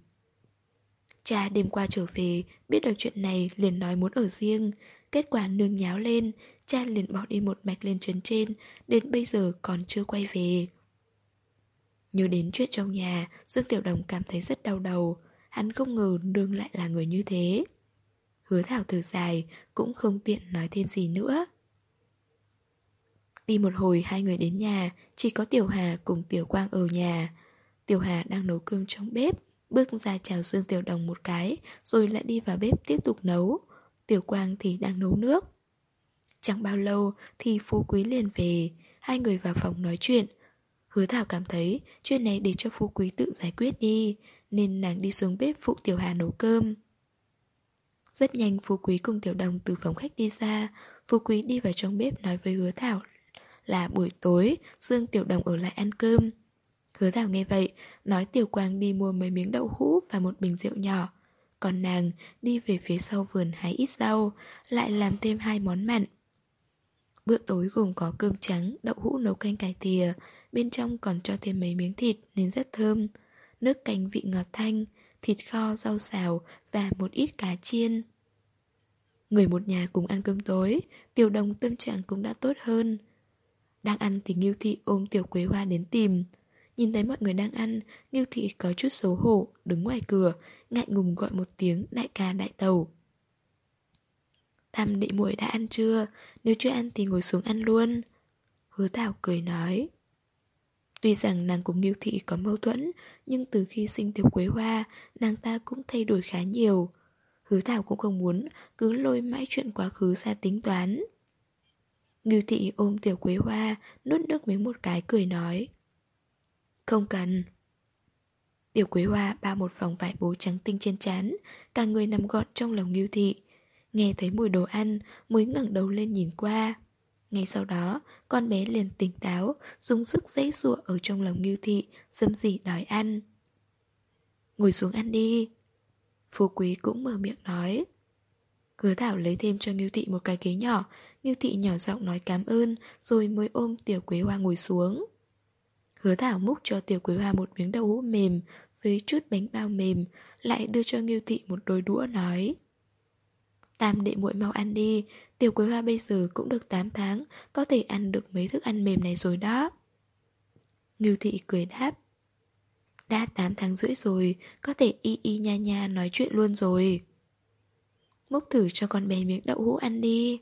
Cha đêm qua trở về, Biết được chuyện này, liền nói muốn ở riêng. Kết quả nương nháo lên, Cha liền bỏ đi một mạch lên trấn trên, Đến bây giờ còn chưa quay về. Nhớ đến chuyện trong nhà, Dương Tiểu Đồng cảm thấy rất đau đầu. Hắn không ngờ nương lại là người như thế. Hứa thảo thở dài, Cũng không tiện nói thêm gì nữa. Đi một hồi hai người đến nhà, Chỉ có Tiểu Hà cùng Tiểu Quang ở nhà. Tiểu Hà đang nấu cơm trong bếp, Bước ra chào Dương Tiểu Đồng một cái, Rồi lại đi vào bếp tiếp tục nấu. Tiểu Quang thì đang nấu nước. Chẳng bao lâu thì Phú Quý liền về, Hai người vào phòng nói chuyện. Hứa Thảo cảm thấy chuyện này để cho Phú Quý tự giải quyết đi, Nên nàng đi xuống bếp phụ Tiểu Hà nấu cơm. Rất nhanh Phú Quý cùng Tiểu Đồng từ phòng khách đi ra. Phú Quý đi vào trong bếp nói với Hứa Thảo là buổi tối Dương Tiểu Đồng ở lại ăn cơm Hứa Thảo nghe vậy Nói Tiểu Quang đi mua mấy miếng đậu hũ Và một bình rượu nhỏ Còn nàng đi về phía sau vườn hái ít rau Lại làm thêm hai món mặn Bữa tối gồm có cơm trắng Đậu hũ nấu canh cải thìa Bên trong còn cho thêm mấy miếng thịt Nên rất thơm Nước canh vị ngọt thanh thịt kho, rau xào và một ít cá chiên. Người một nhà cùng ăn cơm tối, tiểu đồng tâm trạng cũng đã tốt hơn. Đang ăn thì Nghiêu Thị ôm tiểu quế hoa đến tìm. Nhìn thấy mọi người đang ăn, Nghiêu Thị có chút xấu hổ, đứng ngoài cửa, ngại ngùng gọi một tiếng đại ca đại tàu. Thăm đệ muội đã ăn chưa? Nếu chưa ăn thì ngồi xuống ăn luôn. Hứa Thảo cười nói. Tuy rằng nàng cùng Nghiêu Thị có mâu thuẫn, nhưng từ khi sinh tiểu quế hoa, nàng ta cũng thay đổi khá nhiều. Hứa Thảo cũng không muốn cứ lôi mãi chuyện quá khứ ra tính toán. Ngưu Thị ôm tiểu quế hoa, nuốt nước miếng một cái cười nói. Không cần. Tiểu quế hoa bao một vòng vải bố trắng tinh trên chán, cả người nằm gọn trong lòng Ngưu Thị. Nghe thấy mùi đồ ăn mới ngẩng đầu lên nhìn qua. Ngay sau đó, con bé liền tỉnh táo, dùng sức dãy rụa ở trong lòng Ngưu Thị, dâm dỉ đòi ăn. Ngồi xuống ăn đi. Phú Quý cũng mở miệng nói. Hứa Thảo lấy thêm cho Ngưu Thị một cái ghế nhỏ, Ngưu Thị nhỏ giọng nói cảm ơn, rồi mới ôm Tiểu Quế Hoa ngồi xuống. Hứa Thảo múc cho Tiểu Quế Hoa một miếng đậu hũ mềm, với chút bánh bao mềm, lại đưa cho Ngưu Thị một đôi đũa nói. Tam đệ muội mau ăn đi, tiểu quế hoa bây giờ cũng được 8 tháng, có thể ăn được mấy thức ăn mềm này rồi đó. Ngưu thị cười đáp. Đã 8 tháng rưỡi rồi, có thể y y nha nha nói chuyện luôn rồi. Múc thử cho con bé miếng đậu hũ ăn đi.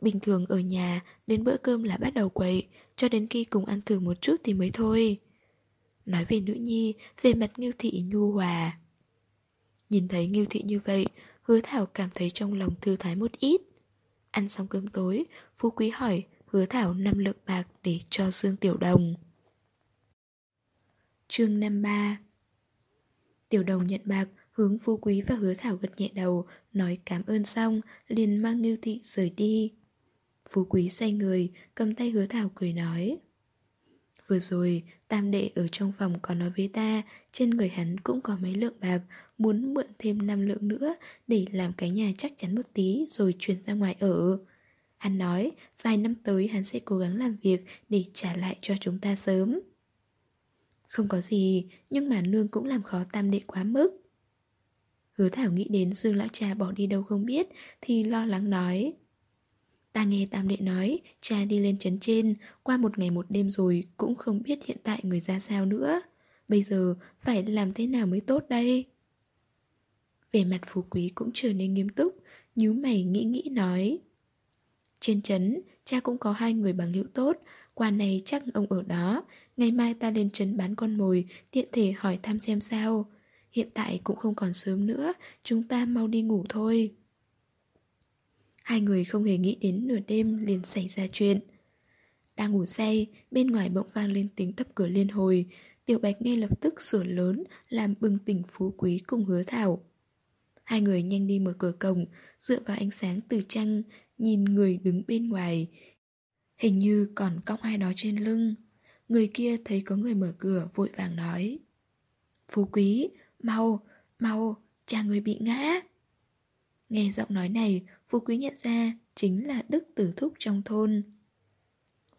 Bình thường ở nhà, đến bữa cơm là bắt đầu quậy, cho đến khi cùng ăn thử một chút thì mới thôi. Nói về nữ nhi, về mặt Ngưu thị nhu hòa. Nhìn thấy Ngưu Thị như vậy, hứa Thảo cảm thấy trong lòng thư thái một ít. Ăn xong cơm tối, Phú Quý hỏi hứa Thảo năm lượng bạc để cho Dương Tiểu Đồng. chương 53 Tiểu Đồng nhận bạc, hướng Phú Quý và hứa Thảo gật nhẹ đầu, nói cảm ơn xong, liền mang Ngưu Thị rời đi. Phú Quý xoay người, cầm tay hứa Thảo cười nói. Vừa rồi, tam đệ ở trong phòng có nói với ta, trên người hắn cũng có mấy lượng bạc, muốn mượn thêm 5 lượng nữa để làm cái nhà chắc chắn một tí rồi chuyển ra ngoài ở. Hắn nói, vài năm tới hắn sẽ cố gắng làm việc để trả lại cho chúng ta sớm. Không có gì, nhưng mà nương cũng làm khó tam đệ quá mức. Hứa Thảo nghĩ đến Dương Lão Cha bỏ đi đâu không biết thì lo lắng nói. Ta nghe Tam Đệ nói, cha đi lên trấn trên, qua một ngày một đêm rồi cũng không biết hiện tại người ra sao nữa. Bây giờ phải làm thế nào mới tốt đây? Về mặt phú quý cũng trở nên nghiêm túc, nhíu mày nghĩ nghĩ nói. Trên trấn, cha cũng có hai người bằng hữu tốt, qua này chắc ông ở đó, ngày mai ta lên trấn bán con mồi, tiện thể hỏi thăm xem sao. Hiện tại cũng không còn sớm nữa, chúng ta mau đi ngủ thôi. Hai người không hề nghĩ đến nửa đêm liền xảy ra chuyện. Đang ngủ say, bên ngoài bỗng vang lên tiếng đập cửa liên hồi. Tiểu Bạch ngay lập tức sủa lớn, làm bừng tỉnh phú quý cùng hứa thảo. Hai người nhanh đi mở cửa cổng, dựa vào ánh sáng từ trăng, nhìn người đứng bên ngoài. Hình như còn cong ai đó trên lưng. Người kia thấy có người mở cửa, vội vàng nói. Phú quý, mau, mau, cha người bị ngã. Nghe giọng nói này, Phú Quý nhận ra chính là Đức Tử Thúc trong thôn.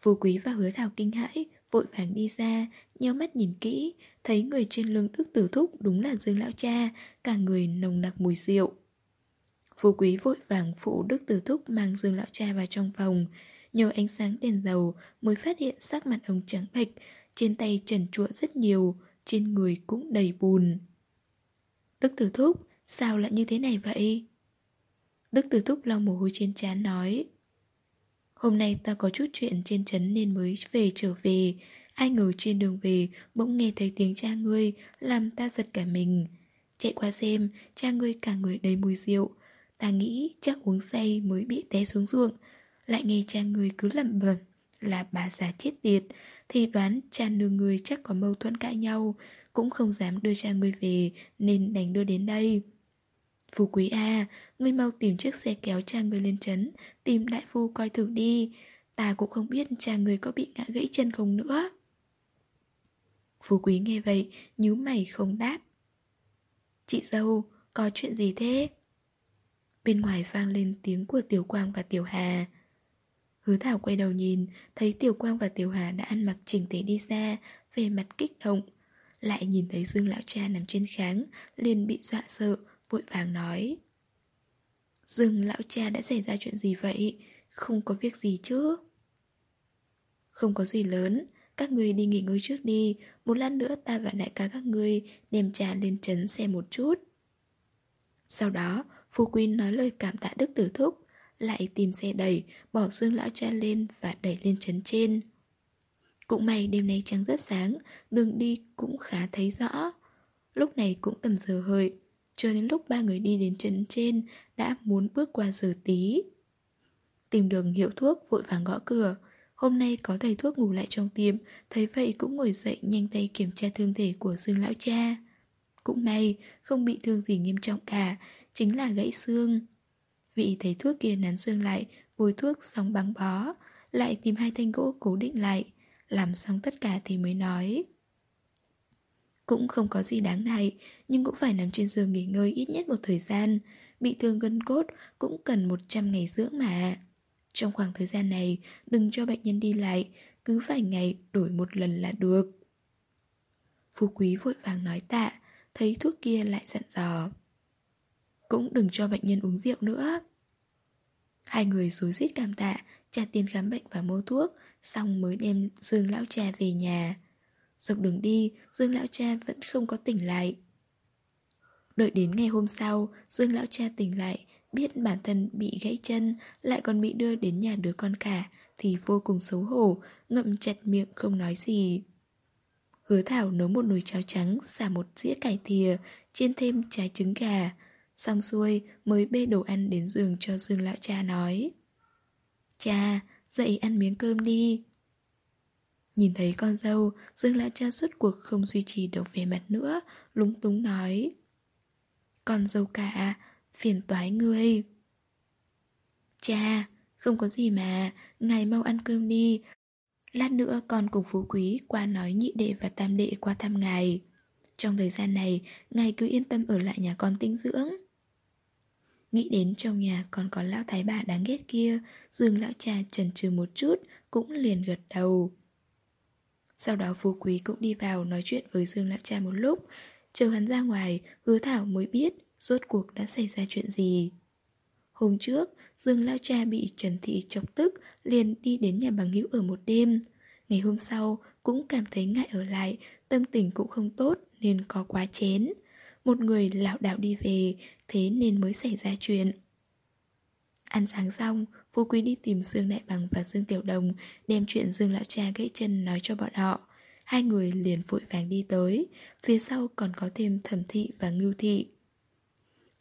Phú Quý và hứa thảo kinh hãi, vội vàng đi ra, nheo mắt nhìn kỹ, thấy người trên lưng Đức Tử Thúc đúng là Dương Lão Cha, cả người nồng nặc mùi rượu. Phú Quý vội vàng phụ Đức Tử Thúc mang Dương Lão Cha vào trong phòng, nhờ ánh sáng đèn dầu mới phát hiện sắc mặt ông trắng bệch, trên tay trần trụa rất nhiều, trên người cũng đầy bùn. Đức Tử Thúc, sao lại như thế này vậy? Đức Tử Thúc lau mồ hôi trên trán nói, Hôm nay ta có chút chuyện trên trấn nên mới về trở về. Ai ngờ trên đường về, bỗng nghe thấy tiếng cha ngươi Làm ta giật cả mình. Chạy qua xem, cha ngươi cả người đầy mùi rượu. Ta nghĩ chắc uống say mới bị té xuống ruộng. Lại nghe cha ngươi cứ lẩm bẩm Là bà già chết tiệt, Thì đoán cha nương ngươi chắc có mâu thuẫn cãi nhau, Cũng không dám đưa cha ngươi về Nên đành đưa đến đây. Phú quý à, ngươi mau tìm chiếc xe kéo cha người lên trấn, tìm đại phu coi thử đi. Ta cũng không biết cha người có bị ngã gãy chân không nữa. Phú quý nghe vậy, nhíu mày không đáp. Chị dâu, có chuyện gì thế? Bên ngoài vang lên tiếng của Tiểu Quang và Tiểu Hà. Hứa Thảo quay đầu nhìn, thấy Tiểu Quang và Tiểu Hà đã ăn mặc chỉnh tề đi ra, về mặt kích động. Lại nhìn thấy Dương Lão Cha nằm trên kháng, liền bị dọa sợ, vội vàng nói Dương lão cha đã xảy ra chuyện gì vậy? Không có việc gì chứ? Không có gì lớn, các người đi nghỉ ngơi trước đi, một lát nữa ta và đại ca các ngươi đem trà lên trấn xe một chút. Sau đó, Phu Quyên nói lời cảm tạ Đức Tử Thúc, lại tìm xe đẩy, bỏ Dương lão cha lên và đẩy lên trấn trên. Cũng may đêm nay trăng rất sáng, đường đi cũng khá thấy rõ. Lúc này cũng tầm giờ hợi, Chờ đến lúc ba người đi đến trấn trên, Đã muốn bước qua giờ tí. Tìm đường hiệu thuốc, vội vàng gõ cửa. Hôm nay có thầy thuốc ngủ lại trong tiệm, Thấy vậy cũng ngồi dậy nhanh tay kiểm tra thương thể của Dương Lão Cha. Cũng may, không bị thương gì nghiêm trọng cả, Chính là gãy xương. Vị thầy thuốc kia nắn xương lại Bôi thuốc xong băng bó, Lại tìm hai thanh gỗ cố định lại. Làm xong tất cả thì mới nói cũng không có gì đáng ngại, nhưng cũng phải nằm trên giường nghỉ ngơi ít nhất một thời gian. Bị thương gân cốt cũng cần 100 ngày dưỡng mà. Trong khoảng thời gian này, đừng cho bệnh nhân đi lại, cứ vài ngày đổi một lần là được. Phú Quý vội vàng nói tạ, thấy thuốc kia lại dặn dò. Cũng đừng cho bệnh nhân uống rượu nữa. Hai người rối rít cảm tạ, trả tiền khám bệnh và mua thuốc, xong mới đem Dương Lão Cha về nhà. Dọc đường đi, Dương Lão Cha vẫn không có tỉnh lại. Đợi đến ngày hôm sau, Dương Lão Cha tỉnh lại, biết bản thân bị gãy chân, lại còn bị đưa đến nhà đứa con cả, thì vô cùng xấu hổ, ngậm chặt miệng không nói gì. Hứa Thảo nấu một nồi cháo trắng, xả một dĩa cải thìa, chiên thêm trái trứng gà. Xong xuôi mới bê đồ ăn đến giường cho Dương Lão Cha nói. Cha, dậy ăn miếng cơm đi. Nhìn thấy con dâu, Dương Lão Cha suốt cuộc không duy trì được vẻ mặt nữa, lúng túng nói. Con dâu cả, phiền toái ngươi. Cha, không có gì mà, ngài mau ăn cơm đi. Lát nữa con cùng phú quý qua nói nhị đệ và tam đệ qua thăm ngài. Trong thời gian này, ngài cứ yên tâm ở lại nhà con tinh dưỡng. Nghĩ đến trong nhà còn có lão thái bà đáng ghét kia, Dương lão cha chần chừ một chút, cũng liền gật đầu. Sau đó phú quý cũng đi vào nói chuyện với Dương lão cha một lúc, chờ hắn ra ngoài, hứa thảo mới biết rốt cuộc đã xảy ra chuyện gì. Hôm trước, Dương Lao Cha bị Trần Thị chọc tức liền đi đến nhà bằng hữu ở một đêm. Ngày hôm sau cũng cảm thấy ngại ở lại, tâm tình cũng không tốt nên có quá chén. Một người lảo đảo đi về, thế nên mới xảy ra chuyện. Ăn sáng xong, Phú Quý đi tìm Dương Đại Bằng và Dương Tiểu Đồng, đem chuyện Dương Lão Cha gãy chân nói cho bọn họ. Hai người liền vội vàng đi tới, phía sau còn có thêm Thẩm Thị và Ngưu Thị.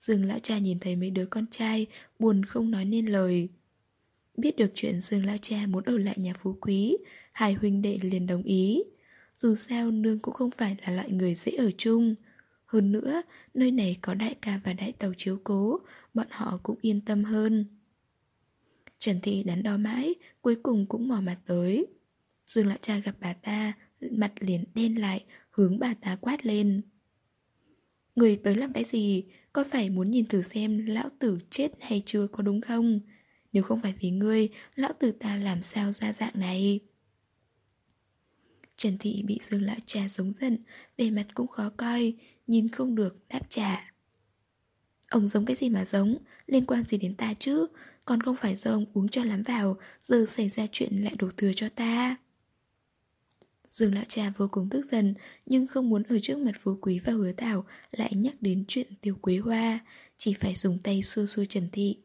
Dương lão cha nhìn thấy mấy đứa con trai Buồn không nói nên lời Biết được chuyện Dương lão cha muốn ở lại nhà phú quý Hai huynh đệ liền đồng ý Dù sao nương cũng không phải là loại người dễ ở chung Hơn nữa Nơi này có đại ca và đại tàu chiếu cố Bọn họ cũng yên tâm hơn Trần Thị đắn đo mãi, Cuối cùng cũng mò mặt tới. Dương lão cha gặp bà ta, Mặt liền đen lại, Hướng bà ta quát lên. Người tới làm cái gì? Có phải muốn nhìn thử xem lão tử chết hay chưa có đúng không? Nếu không phải vì ngươi, Lão tử ta làm sao ra dạng này? Trần Thị bị Dương Lão Cha giống giận vẻ mặt cũng khó coi, Nhìn không được đáp trả. Ông giống cái gì mà giống? Liên quan gì đến ta chứ? Còn không phải do ông uống cho lắm vào, Giờ xảy ra chuyện lại đổ thừa cho ta. Dương lão cha vô cùng tức giận, Nhưng không muốn ở trước mặt phú quý và hứa thảo, Lại nhắc đến chuyện tiêu quế hoa, Chỉ phải dùng tay xua xua Trần Thị.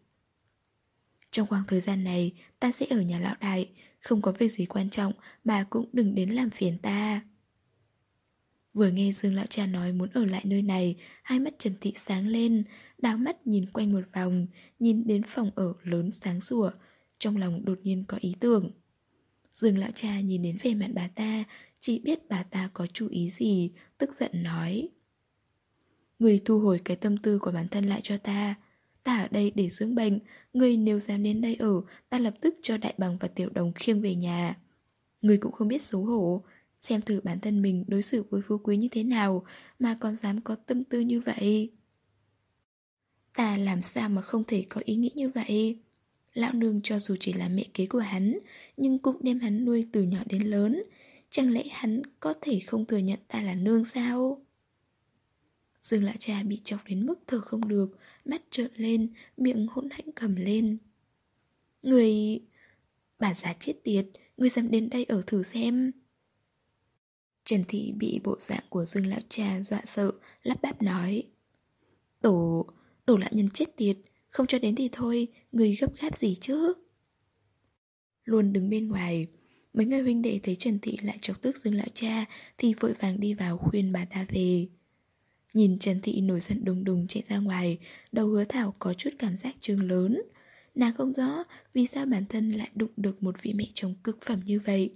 Trong khoảng thời gian này, Ta sẽ ở nhà lão đại, Không có việc gì quan trọng, Bà cũng đừng đến làm phiền ta. Vừa nghe Dương lão cha nói muốn ở lại nơi này, Hai mắt Trần Thị sáng lên Đào mắt nhìn quanh một vòng, Nhìn đến phòng ở lớn sáng sủa. Trong lòng đột nhiên có ý tưởng. Dương lão cha nhìn đến vẻ mặt bà ta, Chỉ biết bà ta có chú ý gì, Tức giận nói. Người thu hồi cái tâm tư của bản thân lại cho ta. Ta ở đây để dưỡng bệnh, Người nếu dám đến đây ở, Ta lập tức cho đại bằng và tiểu đồng khiêng về nhà. Người cũng không biết xấu hổ, Xem thử bản thân mình đối xử với phú quý như thế nào, Mà còn dám có tâm tư như vậy. Ta làm sao mà không thể có ý nghĩ như vậy? Lão nương cho dù chỉ là mẹ kế của hắn Nhưng cũng đem hắn nuôi từ nhỏ đến lớn. Chẳng lẽ hắn có thể không thừa nhận ta là nương sao? Dương lão cha bị chọc đến mức thở không được Mắt trợn lên, miệng hỗn hãnh cầm lên. Người... Bà già chết tiệt Người dám đến đây ở thử xem. Trần Thị bị bộ dạng của Dương lão cha dọa sợ Lắp bắp nói Tổ... Đồ lão nhân chết tiệt không cho đến thì thôi, người gấp gáp gì chứ? Luôn đứng bên ngoài, mấy người huynh đệ thấy Trần Thị lại chọc tức Dương lão cha thì vội vàng đi vào khuyên bà ta về. Nhìn Trần Thị nổi giận đùng đùng chạy ra ngoài, đầu hứa thảo có chút cảm giác trương lớn. Nàng không rõ vì sao bản thân lại đụng được một vị mẹ chồng cực phẩm như vậy.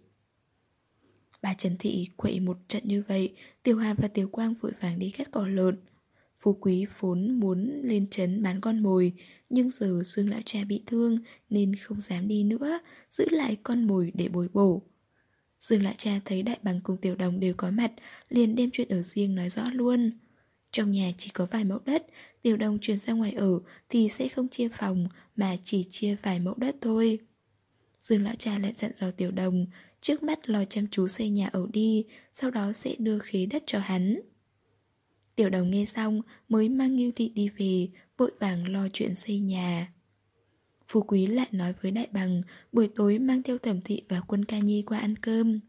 Bà Trần Thị quậy một trận như vậy, Tiểu Hà và Tiểu Quang vội vàng đi cắt cỏ lợn. Phú quý vốn muốn lên trấn bán con mồi, Nhưng giờ Dương Lão Cha bị thương Nên không dám đi nữa, Giữ lại con mồi để bồi bổ. Dương Lão Cha thấy đại bằng cùng tiểu đồng đều có mặt, Liền đem chuyện ở riêng nói rõ luôn. Trong nhà chỉ có vài mẫu đất, Tiểu đồng chuyển ra ngoài ở Thì sẽ không chia phòng, Mà chỉ chia vài mẫu đất thôi. Dương Lão Cha lại dặn dò tiểu đồng, Trước mắt lo chăm chú xây nhà ở đi, Sau đó sẽ đưa khế đất cho hắn. Tiểu đồng nghe xong mới mang Nghiêu Thị đi về, vội vàng lo chuyện xây nhà. Phú Quý lại nói với Đại Bằng buổi tối mang theo thẩm thị và quân ca nhi qua ăn cơm.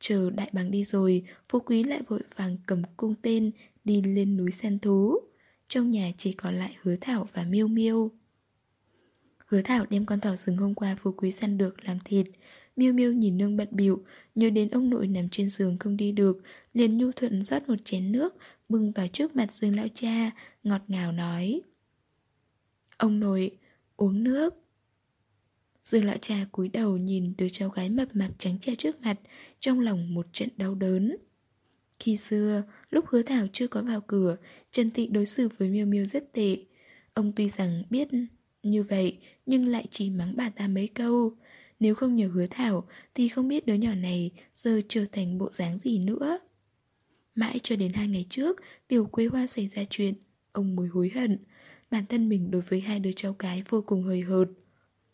Chờ Đại Bằng đi rồi, Phú Quý lại vội vàng cầm cung tên đi lên núi săn thú. Trong nhà chỉ còn lại Hứa Thảo và Miêu Miêu. Hứa Thảo đem con thỏ rừng hôm qua Phú Quý săn được làm thịt, Miêu Miêu nhìn nương bận bịu, nhớ đến ông nội nằm trên giường không đi được, liền nhu thuận rót một chén nước, bưng vào trước mặt Dương lão cha, ngọt ngào nói. Ông nội, uống nước. Dương lão cha cúi đầu nhìn đứa cháu gái mập mạp trắng trẻo trước mặt, trong lòng một trận đau đớn. Khi xưa, lúc hứa thảo chưa có vào cửa, Trần Tị đối xử với Miêu Miêu rất tệ. Ông tuy rằng biết như vậy, nhưng lại chỉ mắng bà ta mấy câu. Nếu không nhờ hứa thảo, thì không biết đứa nhỏ này giờ trở thành bộ dáng gì nữa. Mãi cho đến hai ngày trước, tiểu quế hoa xảy ra chuyện, ông mới hối hận. Bản thân mình đối với hai đứa cháu gái vô cùng hời hợt.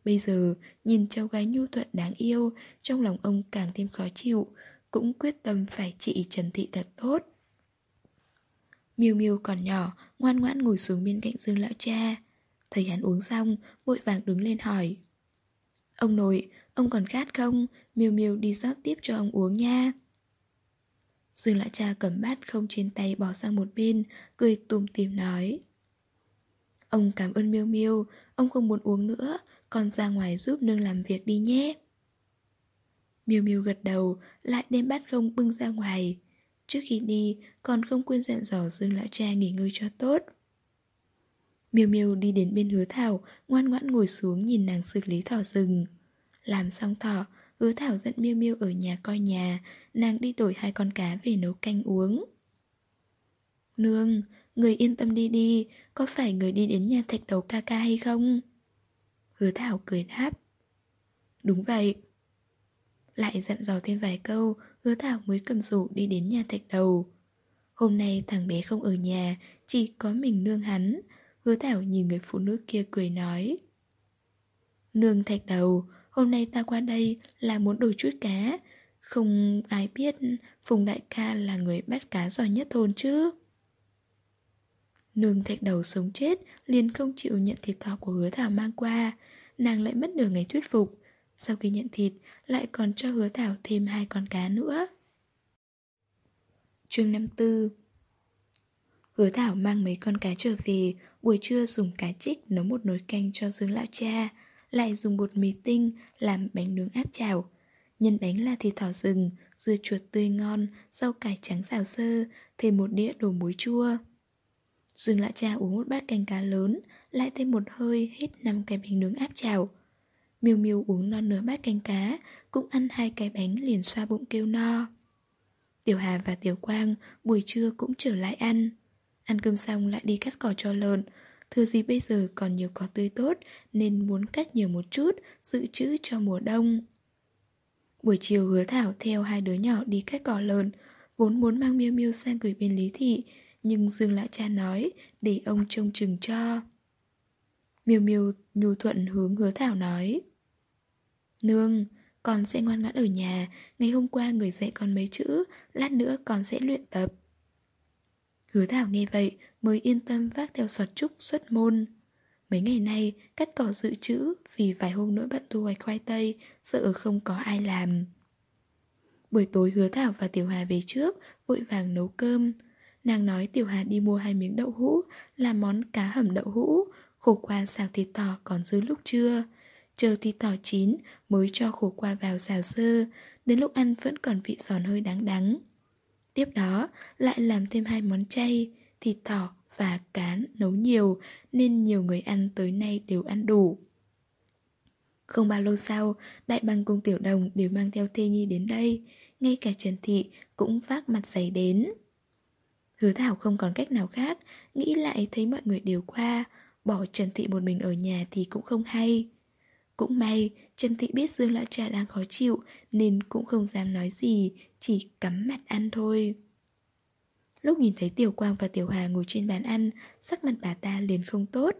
Bây giờ, nhìn cháu gái nhu thuận đáng yêu, trong lòng ông càng thêm khó chịu, cũng quyết tâm phải trị Trần Thị thật tốt. Miêu Miêu còn nhỏ, ngoan ngoãn ngồi xuống bên cạnh Dương lão cha. Thấy hắn uống xong, vội vàng đứng lên hỏi. Ông nội, ông còn khát không? Miêu Miêu đi rót tiếp cho ông uống nha. Dương lão cha cầm bát không trên tay bỏ sang một bên, cười tùm tìm nói. Ông cảm ơn Miêu Miêu, ông không muốn uống nữa, con ra ngoài giúp nương làm việc đi nhé. Miêu Miêu gật đầu, lại đem bát không bưng ra ngoài. Trước khi đi, còn không quên dặn dò Dương lão cha nghỉ ngơi cho tốt. Miêu Miêu đi đến bên hứa thảo, ngoan ngoãn ngồi xuống nhìn nàng xử lý thỏ rừng. Làm xong thỏ, hứa thảo dẫn Miêu Miêu ở nhà coi nhà, nàng đi đổi hai con cá về nấu canh uống. Nương, người yên tâm đi đi, có phải người đi đến nhà thạch đầu ca ca hay không? Hứa thảo cười đáp. Đúng vậy. Lại dặn dò thêm vài câu, hứa thảo mới cầm rủ đi đến nhà thạch đầu. Hôm nay thằng bé không ở nhà, chỉ có mình nương hắn. Hứa thảo nhìn người phụ nữ kia cười nói. Nương thạch đầu, hôm nay ta qua đây là muốn đổi chút cá. Không ai biết Phùng Đại ca là người bắt cá giỏi nhất thôn chứ. Nương thạch đầu sống chết, liền không chịu nhận thịt thỏ của hứa thảo mang qua. Nàng lại mất nửa ngày thuyết phục. Sau khi nhận thịt, lại còn cho hứa thảo thêm hai con cá nữa. Chương 54 Hứa thảo mang mấy con cá trở về. Buổi trưa dùng cá trích nấu một nồi canh cho Dương lão cha. Lại dùng bột mì tinh làm bánh nướng áp chảo. Nhân bánh là thịt thỏ rừng, dưa chuột tươi ngon, rau cải trắng xào sơ, thêm một đĩa đồ muối chua. Dương lão cha uống một bát canh cá lớn Lại thêm một hơi hết năm cái bánh nướng áp chảo. Miêu miêu uống non nửa bát canh cá Cũng ăn hai cái bánh liền xoa bụng kêu no. Tiểu Hà và Tiểu Quang buổi trưa cũng trở lại ăn. Ăn cơm xong lại đi cắt cỏ cho lợn Thừa gì bây giờ còn nhiều cỏ tươi tốt Nên muốn cắt nhiều một chút Dự trữ cho mùa đông Buổi chiều hứa Thảo theo hai đứa nhỏ đi cắt cỏ lợn Vốn muốn mang miêu miêu sang gửi bên Lý Thị nhưng Dương lại Cha nói để ông trông chừng cho. Miêu Miêu nhu thuận hướng hứa Thảo nói Nương, con sẽ ngoan ngoãn ở nhà Ngày hôm qua người dạy con mấy chữ Lát nữa con sẽ luyện tập Hứa Thảo nghe vậy Mới yên tâm vác theo sọt trúc xuất môn. Mấy ngày nay, cắt cỏ dự trữ, Vì vài hôm nữa bận thu hoạch khoai tây, Sợ không có ai làm. Buổi tối hứa Thảo và Tiểu Hà về trước, Vội vàng nấu cơm. Nàng nói Tiểu Hà đi mua hai miếng đậu hũ, Làm món cá hầm đậu hũ, Khổ qua xào thịt tỏ còn dư lúc trưa Chờ thịt tỏ chín, Mới cho khổ qua vào xào sơ, Đến lúc ăn vẫn còn vị giòn hơi đáng đắng Tiếp đó lại làm thêm hai món chay, Thịt thỏ và cá nấu nhiều, Nên nhiều người ăn tới nay đều ăn đủ. Không bao lâu sau, Đại bằng cùng tiểu đồng đều mang theo Thê Nhi đến đây, Ngay cả Trần Thị cũng vác mặt giày đến. Hứa Thảo không còn cách nào khác, Nghĩ lại thấy mọi người đều qua, Bỏ Trần Thị một mình ở nhà thì cũng không hay. Cũng may Trần Thị biết Dương Lão Trà đang khó chịu Nên cũng không dám nói gì Chỉ cắm mặt ăn thôi. Lúc nhìn thấy Tiểu Quang và Tiểu Hà ngồi trên bàn ăn Sắc mặt bà ta liền không tốt.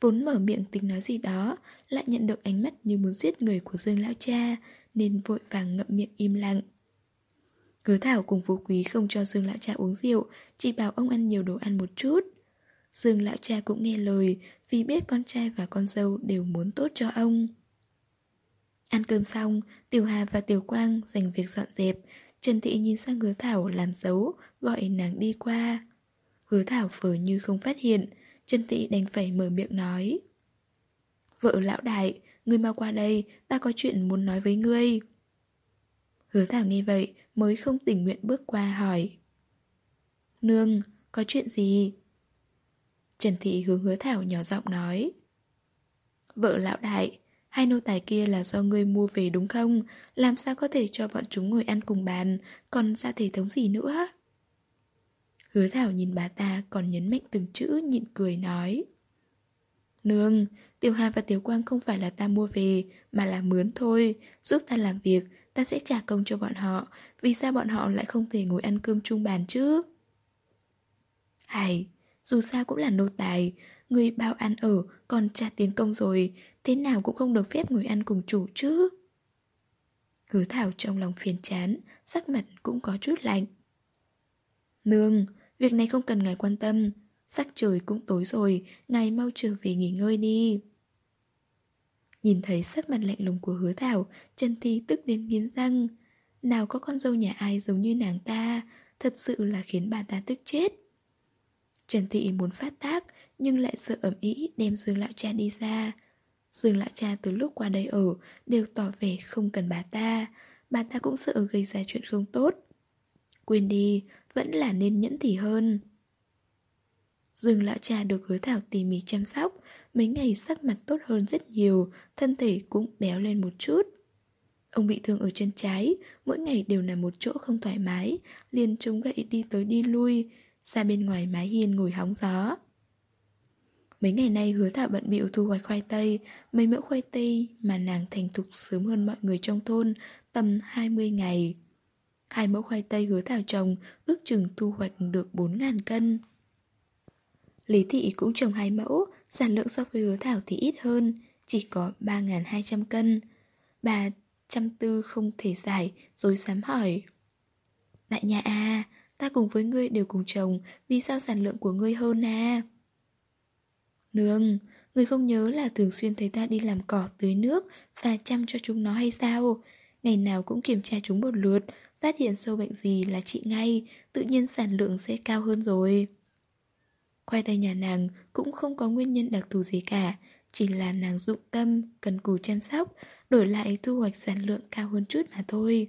Vốn mở miệng tính nói gì đó Lại nhận được ánh mắt như muốn giết người của Dương Lão Cha Nên vội vàng ngậm miệng im lặng. Hứa Thảo cùng Phú Quý không cho Dương Lão Cha uống rượu, chỉ bảo ông ăn nhiều đồ ăn một chút. Dương Lão Cha cũng nghe lời vì biết con trai và con dâu đều muốn tốt cho ông. Ăn cơm xong, Tiểu Hà và Tiểu Quang dành việc dọn dẹp. Trần Thị nhìn sang Hứa Thảo làm dấu, gọi nàng đi qua. Hứa Thảo vờ như không phát hiện, Trần Thị đành phải mở miệng nói. Vợ lão đại, ngươi mau qua đây, ta có chuyện muốn nói với ngươi. Hứa Thảo nghe vậy mới không tình nguyện bước qua hỏi. Nương, có chuyện gì? Trần Thị hướng hứa Thảo nhỏ giọng nói. Vợ lão đại, hai nô tài kia là do ngươi mua về đúng không? Làm sao có thể cho bọn chúng ngồi ăn cùng bàn, còn ra thể thống gì nữa? Hứa Thảo nhìn bà ta còn nhấn mạnh từng chữ nhịn cười nói. Nương, Tiểu Hà và Tiểu Quang không phải là ta mua về, mà là mướn thôi, giúp ta làm việc, ta sẽ trả công cho bọn họ, vì sao bọn họ lại không thể ngồi ăn cơm chung bàn chứ? Hay, dù sao cũng là nô tài, người bao ăn ở còn trả tiền công rồi, thế nào cũng không được phép ngồi ăn cùng chủ chứ. Hứa Thảo trong lòng phiền chán, sắc mặt cũng có chút lạnh. Nương, việc này không cần ngài quan tâm, sắc trời cũng tối rồi, ngài mau trở về nghỉ ngơi đi. Nhìn thấy sắc mặt lạnh lùng của hứa Thảo, Trần Thi tức đến nghiến răng. Nào có con dâu nhà ai giống như nàng ta, thật sự là khiến bà ta tức chết. Trần Thị muốn phát tác, nhưng lại sợ ẩm ý đem Dương Lão Cha đi ra. Dương Lão Cha từ lúc qua đây ở đều tỏ vẻ không cần bà ta, bà ta cũng sợ gây ra chuyện không tốt. Quên đi, vẫn là nên nhẫn thì hơn. Dương Lão Cha được hứa thảo tỉ mỉ chăm sóc, mấy ngày sắc mặt tốt hơn rất nhiều, thân thể cũng béo lên một chút. Ông bị thương ở chân trái, mỗi ngày đều nằm một chỗ không thoải mái, liền chống gậy đi tới đi lui, ra bên ngoài mái hiên ngồi hóng gió. Mấy ngày nay hứa thảo bận bịu thu hoạch khoai tây, mấy mẫu khoai tây mà nàng thành thục sớm hơn mọi người trong thôn, tầm 20 ngày. Hai mẫu khoai tây hứa thảo trồng ước chừng thu hoạch được 4.000 cân. Lý thị cũng trồng hai mẫu, sản lượng so với hứa thảo thì ít hơn, chỉ có 3.200 cân. Bà chăm tư không thể giải, rồi dám hỏi. Đại nhà à, ta cùng với ngươi đều cùng chồng, vì sao sản lượng của ngươi hơn à? Nương, ngươi không nhớ là thường xuyên thấy ta đi làm cỏ tưới nước và chăm cho chúng nó hay sao? Ngày nào cũng kiểm tra chúng một lượt, phát hiện sâu bệnh gì là trị ngay, tự nhiên sản lượng sẽ cao hơn rồi. Khoai tây nhà nàng cũng không có nguyên nhân đặc thù gì cả, chỉ là nàng dụng tâm, cần cù chăm sóc, đổi lại thu hoạch sản lượng cao hơn chút mà thôi.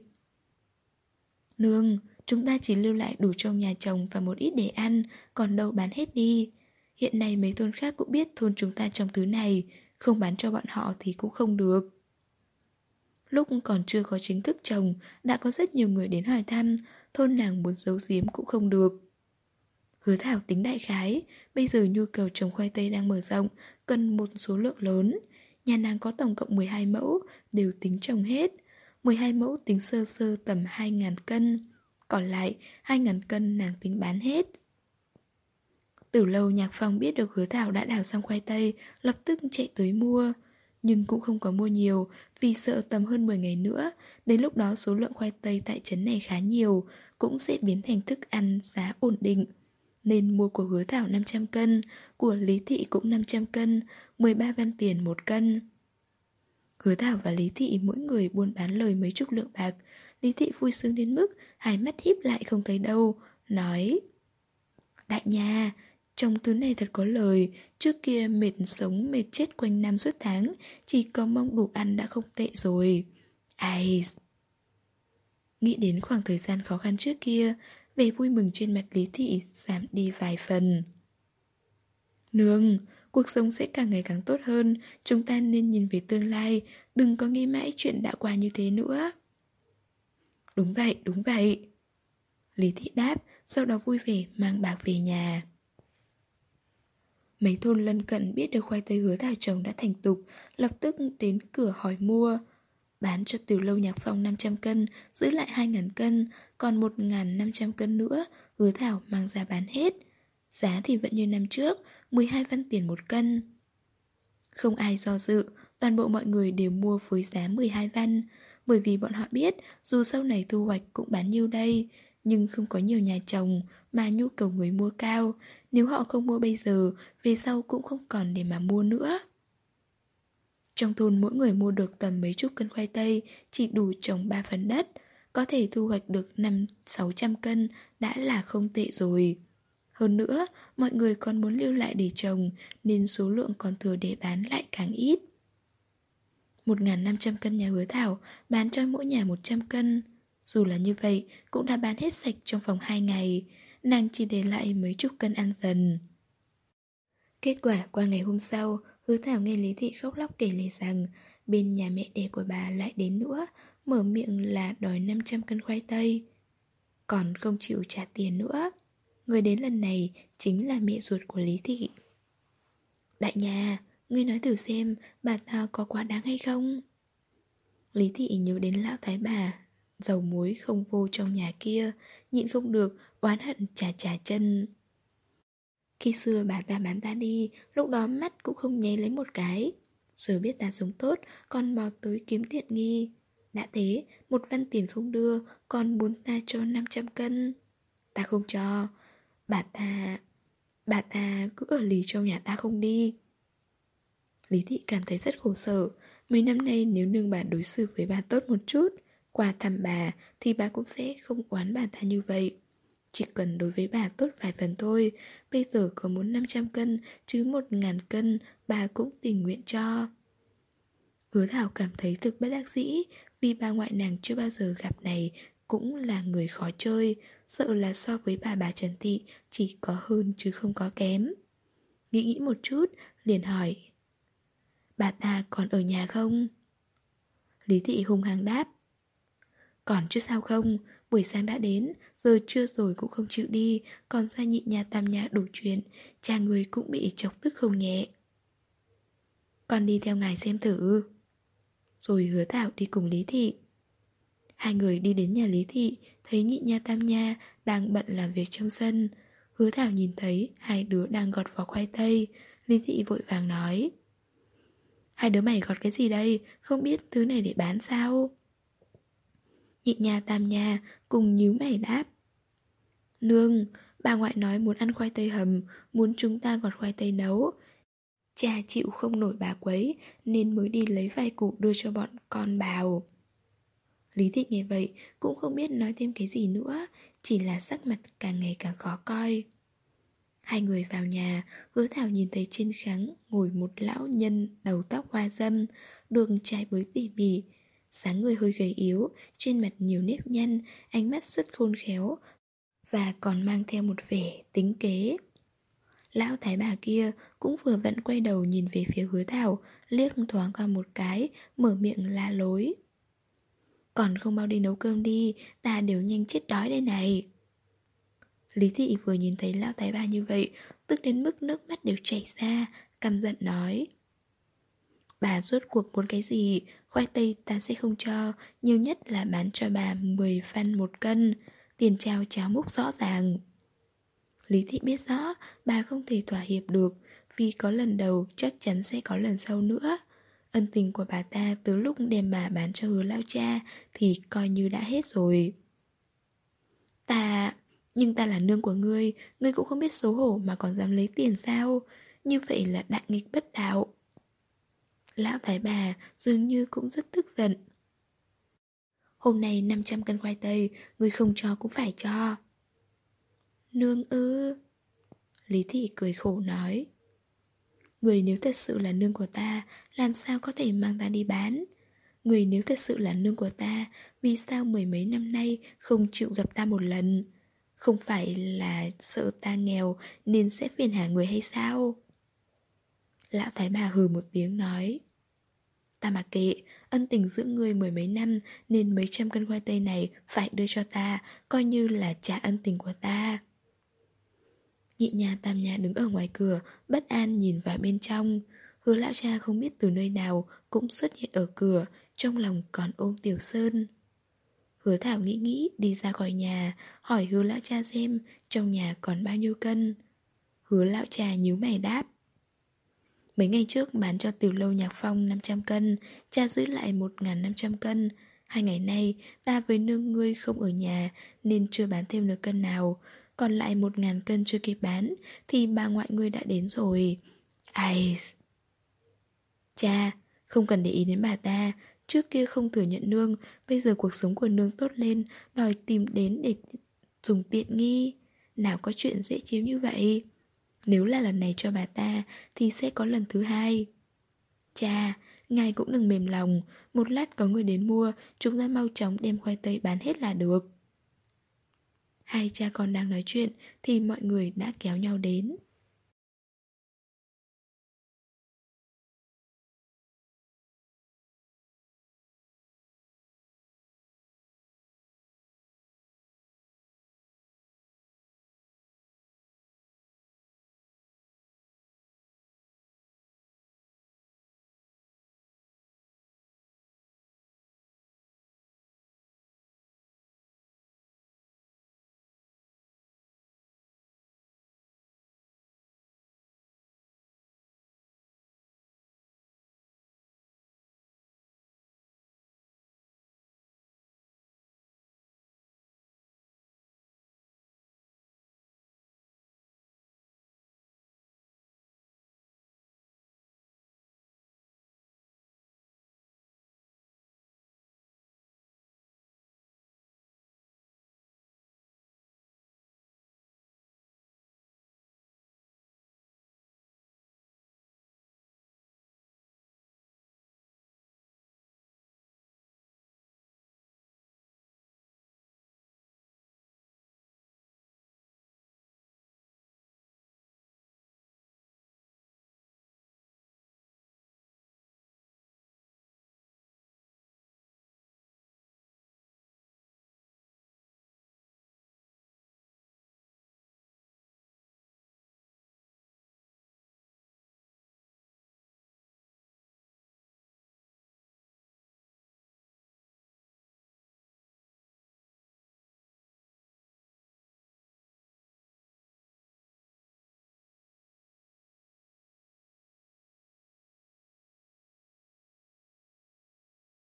Nương, chúng ta chỉ lưu lại đủ trong nhà chồng và một ít để ăn, còn đâu bán hết đi. Hiện nay mấy thôn khác cũng biết thôn chúng ta trong thứ này, không bán cho bọn họ thì cũng không được. Lúc còn chưa có chính thức chồng, đã có rất nhiều người đến hỏi thăm, thôn nàng muốn giấu giếm cũng không được. Hứa Thảo tính đại khái, bây giờ nhu cầu trồng khoai tây đang mở rộng, cần một số lượng lớn. Nhà nàng có tổng cộng 12 mẫu, đều tính trồng hết. 12 mẫu tính sơ sơ tầm 2.000 cân. Còn lại, 2.000 cân nàng tính bán hết. Từ lâu Nhạc Phong biết được hứa Thảo đã đào xong khoai tây, lập tức chạy tới mua. Nhưng cũng không có mua nhiều, vì sợ tầm hơn 10 ngày nữa, đến lúc đó số lượng khoai tây tại trấn này khá nhiều, cũng sẽ biến thành thức ăn giá ổn định. Nên mua của hứa Thảo 500 cân, của Lý Thị cũng 500 cân, 13 văn tiền một cân. Hứa Thảo và Lý Thị mỗi người buôn bán lời mấy chục lượng bạc, Lý Thị vui sướng đến mức hai mắt híp lại không thấy đâu, nói Đại nhà, trong thứ này thật có lời, trước kia mệt sống mệt chết quanh năm suốt tháng, chỉ có mong đủ ăn đã không tệ rồi. Ai... Nghĩ đến khoảng thời gian khó khăn trước kia, vẻ vui mừng trên mặt Lý Thị giảm đi vài phần. Nương, cuộc sống sẽ càng ngày càng tốt hơn, chúng ta nên nhìn về tương lai, đừng có nghĩ mãi chuyện đã qua như thế nữa. Đúng vậy, đúng vậy. Lý Thị đáp, sau đó vui vẻ mang bạc về nhà. Mấy thôn lân cận biết được khoai tây hứa thảo trồng đã thành tục, lập tức đến cửa hỏi mua. Bán cho tiểu lâu nhạc phong 500 cân, giữ lại 2.000 cân, còn 1.500 cân nữa, hứa thảo mang ra bán hết. Giá thì vẫn như năm trước, 12 văn tiền một cân. Không ai do dự, toàn bộ mọi người đều mua với giá 12 văn, bởi vì bọn họ biết dù sau này thu hoạch cũng bán nhiêu đây, nhưng không có nhiều nhà chồng mà nhu cầu người mua cao, nếu họ không mua bây giờ, về sau cũng không còn để mà mua nữa. Trong thôn mỗi người mua được tầm mấy chục cân khoai tây, chỉ đủ trồng 3 phần đất, có thể thu hoạch được 5-600 cân đã là không tệ rồi. Hơn nữa, mọi người còn muốn lưu lại để trồng, nên số lượng còn thừa để bán lại càng ít. 1.500 cân nhà hứa thảo Bán cho mỗi nhà 100 cân. Dù là như vậy Cũng đã bán hết sạch trong vòng 2 ngày. Nàng chỉ để lại mấy chục cân ăn dần. Kết quả qua ngày hôm sau Hứa thảo nghe Lý Thị khóc lóc kể lể rằng Bên nhà mẹ đẻ của bà lại đến nữa Mở miệng là đòi 500 cân khoai tây. Còn không chịu trả tiền nữa. Người đến lần này chính là mẹ ruột của Lý Thị. Đại nhà, ngươi nói thử xem bà ta có quá đáng hay không? Lý Thị nhớ đến lão thái bà Dầu muối không vô trong nhà kia Nhịn không được, oán hận chà chà chân. Khi xưa bà ta bán ta đi Lúc đó mắt cũng không nháy lấy một cái. Giờ biết ta sống tốt Còn mò tới kiếm tiện nghi. Đã thế, một văn tiền không đưa Còn muốn ta cho 500 cân. Ta không cho. Bà ta... Bà ta cứ ở lì trong nhà ta không đi. Lý thị cảm thấy rất khổ sở. Mấy năm nay nếu nương bà đối xử với bà tốt một chút Qua thăm bà Thì bà cũng sẽ không oán bà ta như vậy. Chỉ cần đối với bà tốt vài phần thôi, Bây giờ có muốn 500 cân Chứ 1.000 cân, Bà cũng tình nguyện cho. Hứa Thảo cảm thấy thực bất đắc dĩ Vì bà ngoại nàng chưa bao giờ gặp này, Cũng là người khó chơi, Sợ là so với bà bà Trần Thị Chỉ có hơn chứ không có kém. Nghĩ nghĩ một chút, Liền hỏi Bà ta còn ở nhà không? Lý Thị hung hăng đáp. Còn chứ sao không? Buổi sáng đã đến, Giờ trưa rồi cũng không chịu đi, Còn ra nhị nhà tam nhà đủ chuyện, Cha người cũng bị chọc tức không nhẹ. Con đi theo ngài xem thử. Rồi hứa thảo đi cùng Lý Thị. Hai người đi đến nhà Lý Thị, Thấy nhị nha tam nha Đang bận làm việc trong sân. Hứa thảo nhìn thấy hai đứa đang gọt vỏ khoai tây. Lý Thị vội vàng nói. Hai đứa mày gọt cái gì đây? Không biết thứ này để bán sao? Nhị nhà tam nhà Cùng nhíu mày đáp. Nương, Bà ngoại nói muốn ăn khoai tây hầm, Muốn chúng ta gọt khoai tây nấu. Cha chịu không nổi bà quấy, Nên mới đi lấy vài củ đưa cho bọn con bào. Lý Thị nghe vậy, cũng không biết nói thêm cái gì nữa, Chỉ là sắc mặt càng ngày càng khó coi. Hai người vào nhà, Hứa Thảo nhìn thấy trên kháng Ngồi một lão nhân đầu tóc hoa dâm, Đường trai bới tỉ mỉ. Sáng người hơi gầy yếu, Trên mặt nhiều nếp nhăn, Ánh mắt rất khôn khéo Và còn mang theo một vẻ tính kế. Lão thái bà kia cũng vừa vặn quay đầu nhìn về phía hứa thảo, Liếc thoáng qua một cái, Mở miệng la lối. Còn không mau đi nấu cơm đi, Ta đều nhanh chết đói đây này. Lý thị vừa nhìn thấy lão thái bà như vậy, Tức đến mức nước mắt đều chảy ra, Căm giận nói. Bà rốt cuộc muốn cái gì? Khoai tây ta sẽ không cho, Nhiều nhất là bán cho bà 10 phân một cân, Tiền trao cháo múc rõ ràng. Lý thị biết rõ, Bà không thể thỏa hiệp được, Vì có lần đầu chắc chắn sẽ có lần sau nữa. Ân tình của bà ta từ lúc đem bà bán cho hứa lao cha Thì coi như đã hết rồi. Ta... Nhưng ta là nương của ngươi Ngươi cũng không biết xấu hổ mà còn dám lấy tiền sao? Như vậy là đại nghịch bất đạo. Lão thái bà dường như cũng rất tức giận. Hôm nay 500 cân khoai tây, Ngươi không cho cũng phải cho. Nương ư? Lý thị cười khổ nói. Người nếu thật sự là nương của ta, Làm sao có thể mang ta đi bán? Người nếu thật sự là nương của ta, Vì sao mười mấy năm nay Không chịu gặp ta một lần? Không phải là sợ ta nghèo Nên sẽ phiền hà người hay sao? Lão thái bà hừ một tiếng nói, Ta mà kệ, Ân tình giữa người mười mấy năm Nên mấy trăm cân khoai tây này Phải đưa cho ta, Coi như là trả ân tình của ta. Nhị nhà tam nhà đứng ở ngoài cửa, Bất an nhìn vào bên trong. Hứa lão cha không biết từ nơi nào Cũng xuất hiện ở cửa, Trong lòng còn ôm Tiểu Sơn. Hứa Thảo nghĩ nghĩ đi ra khỏi nhà Hỏi hứa lão cha xem Trong nhà còn bao nhiêu cân. Hứa lão cha nhíu mày đáp Mấy ngày trước bán cho tiểu lâu nhạc phong 500 cân Cha giữ lại 1.500 cân. Hai ngày nay ta với nương ngươi không ở nhà Nên chưa bán thêm được cân nào. Còn lại một ngàn cân chưa kịp bán Thì bà ngoại ngươi đã đến rồi. Ai... Cha, không cần để ý đến bà ta. Trước kia không thừa nhận nương Bây giờ cuộc sống của nương tốt lên Đòi tìm đến để dùng tiện nghi Nào có chuyện dễ chiếm như vậy Nếu là lần này cho bà ta Thì sẽ có lần thứ hai Cha, ngài cũng đừng mềm lòng, một lát có người đến mua, chúng ta mau chóng đem khoai tây bán hết là được. Hai cha con đang nói chuyện thì mọi người đã kéo nhau đến.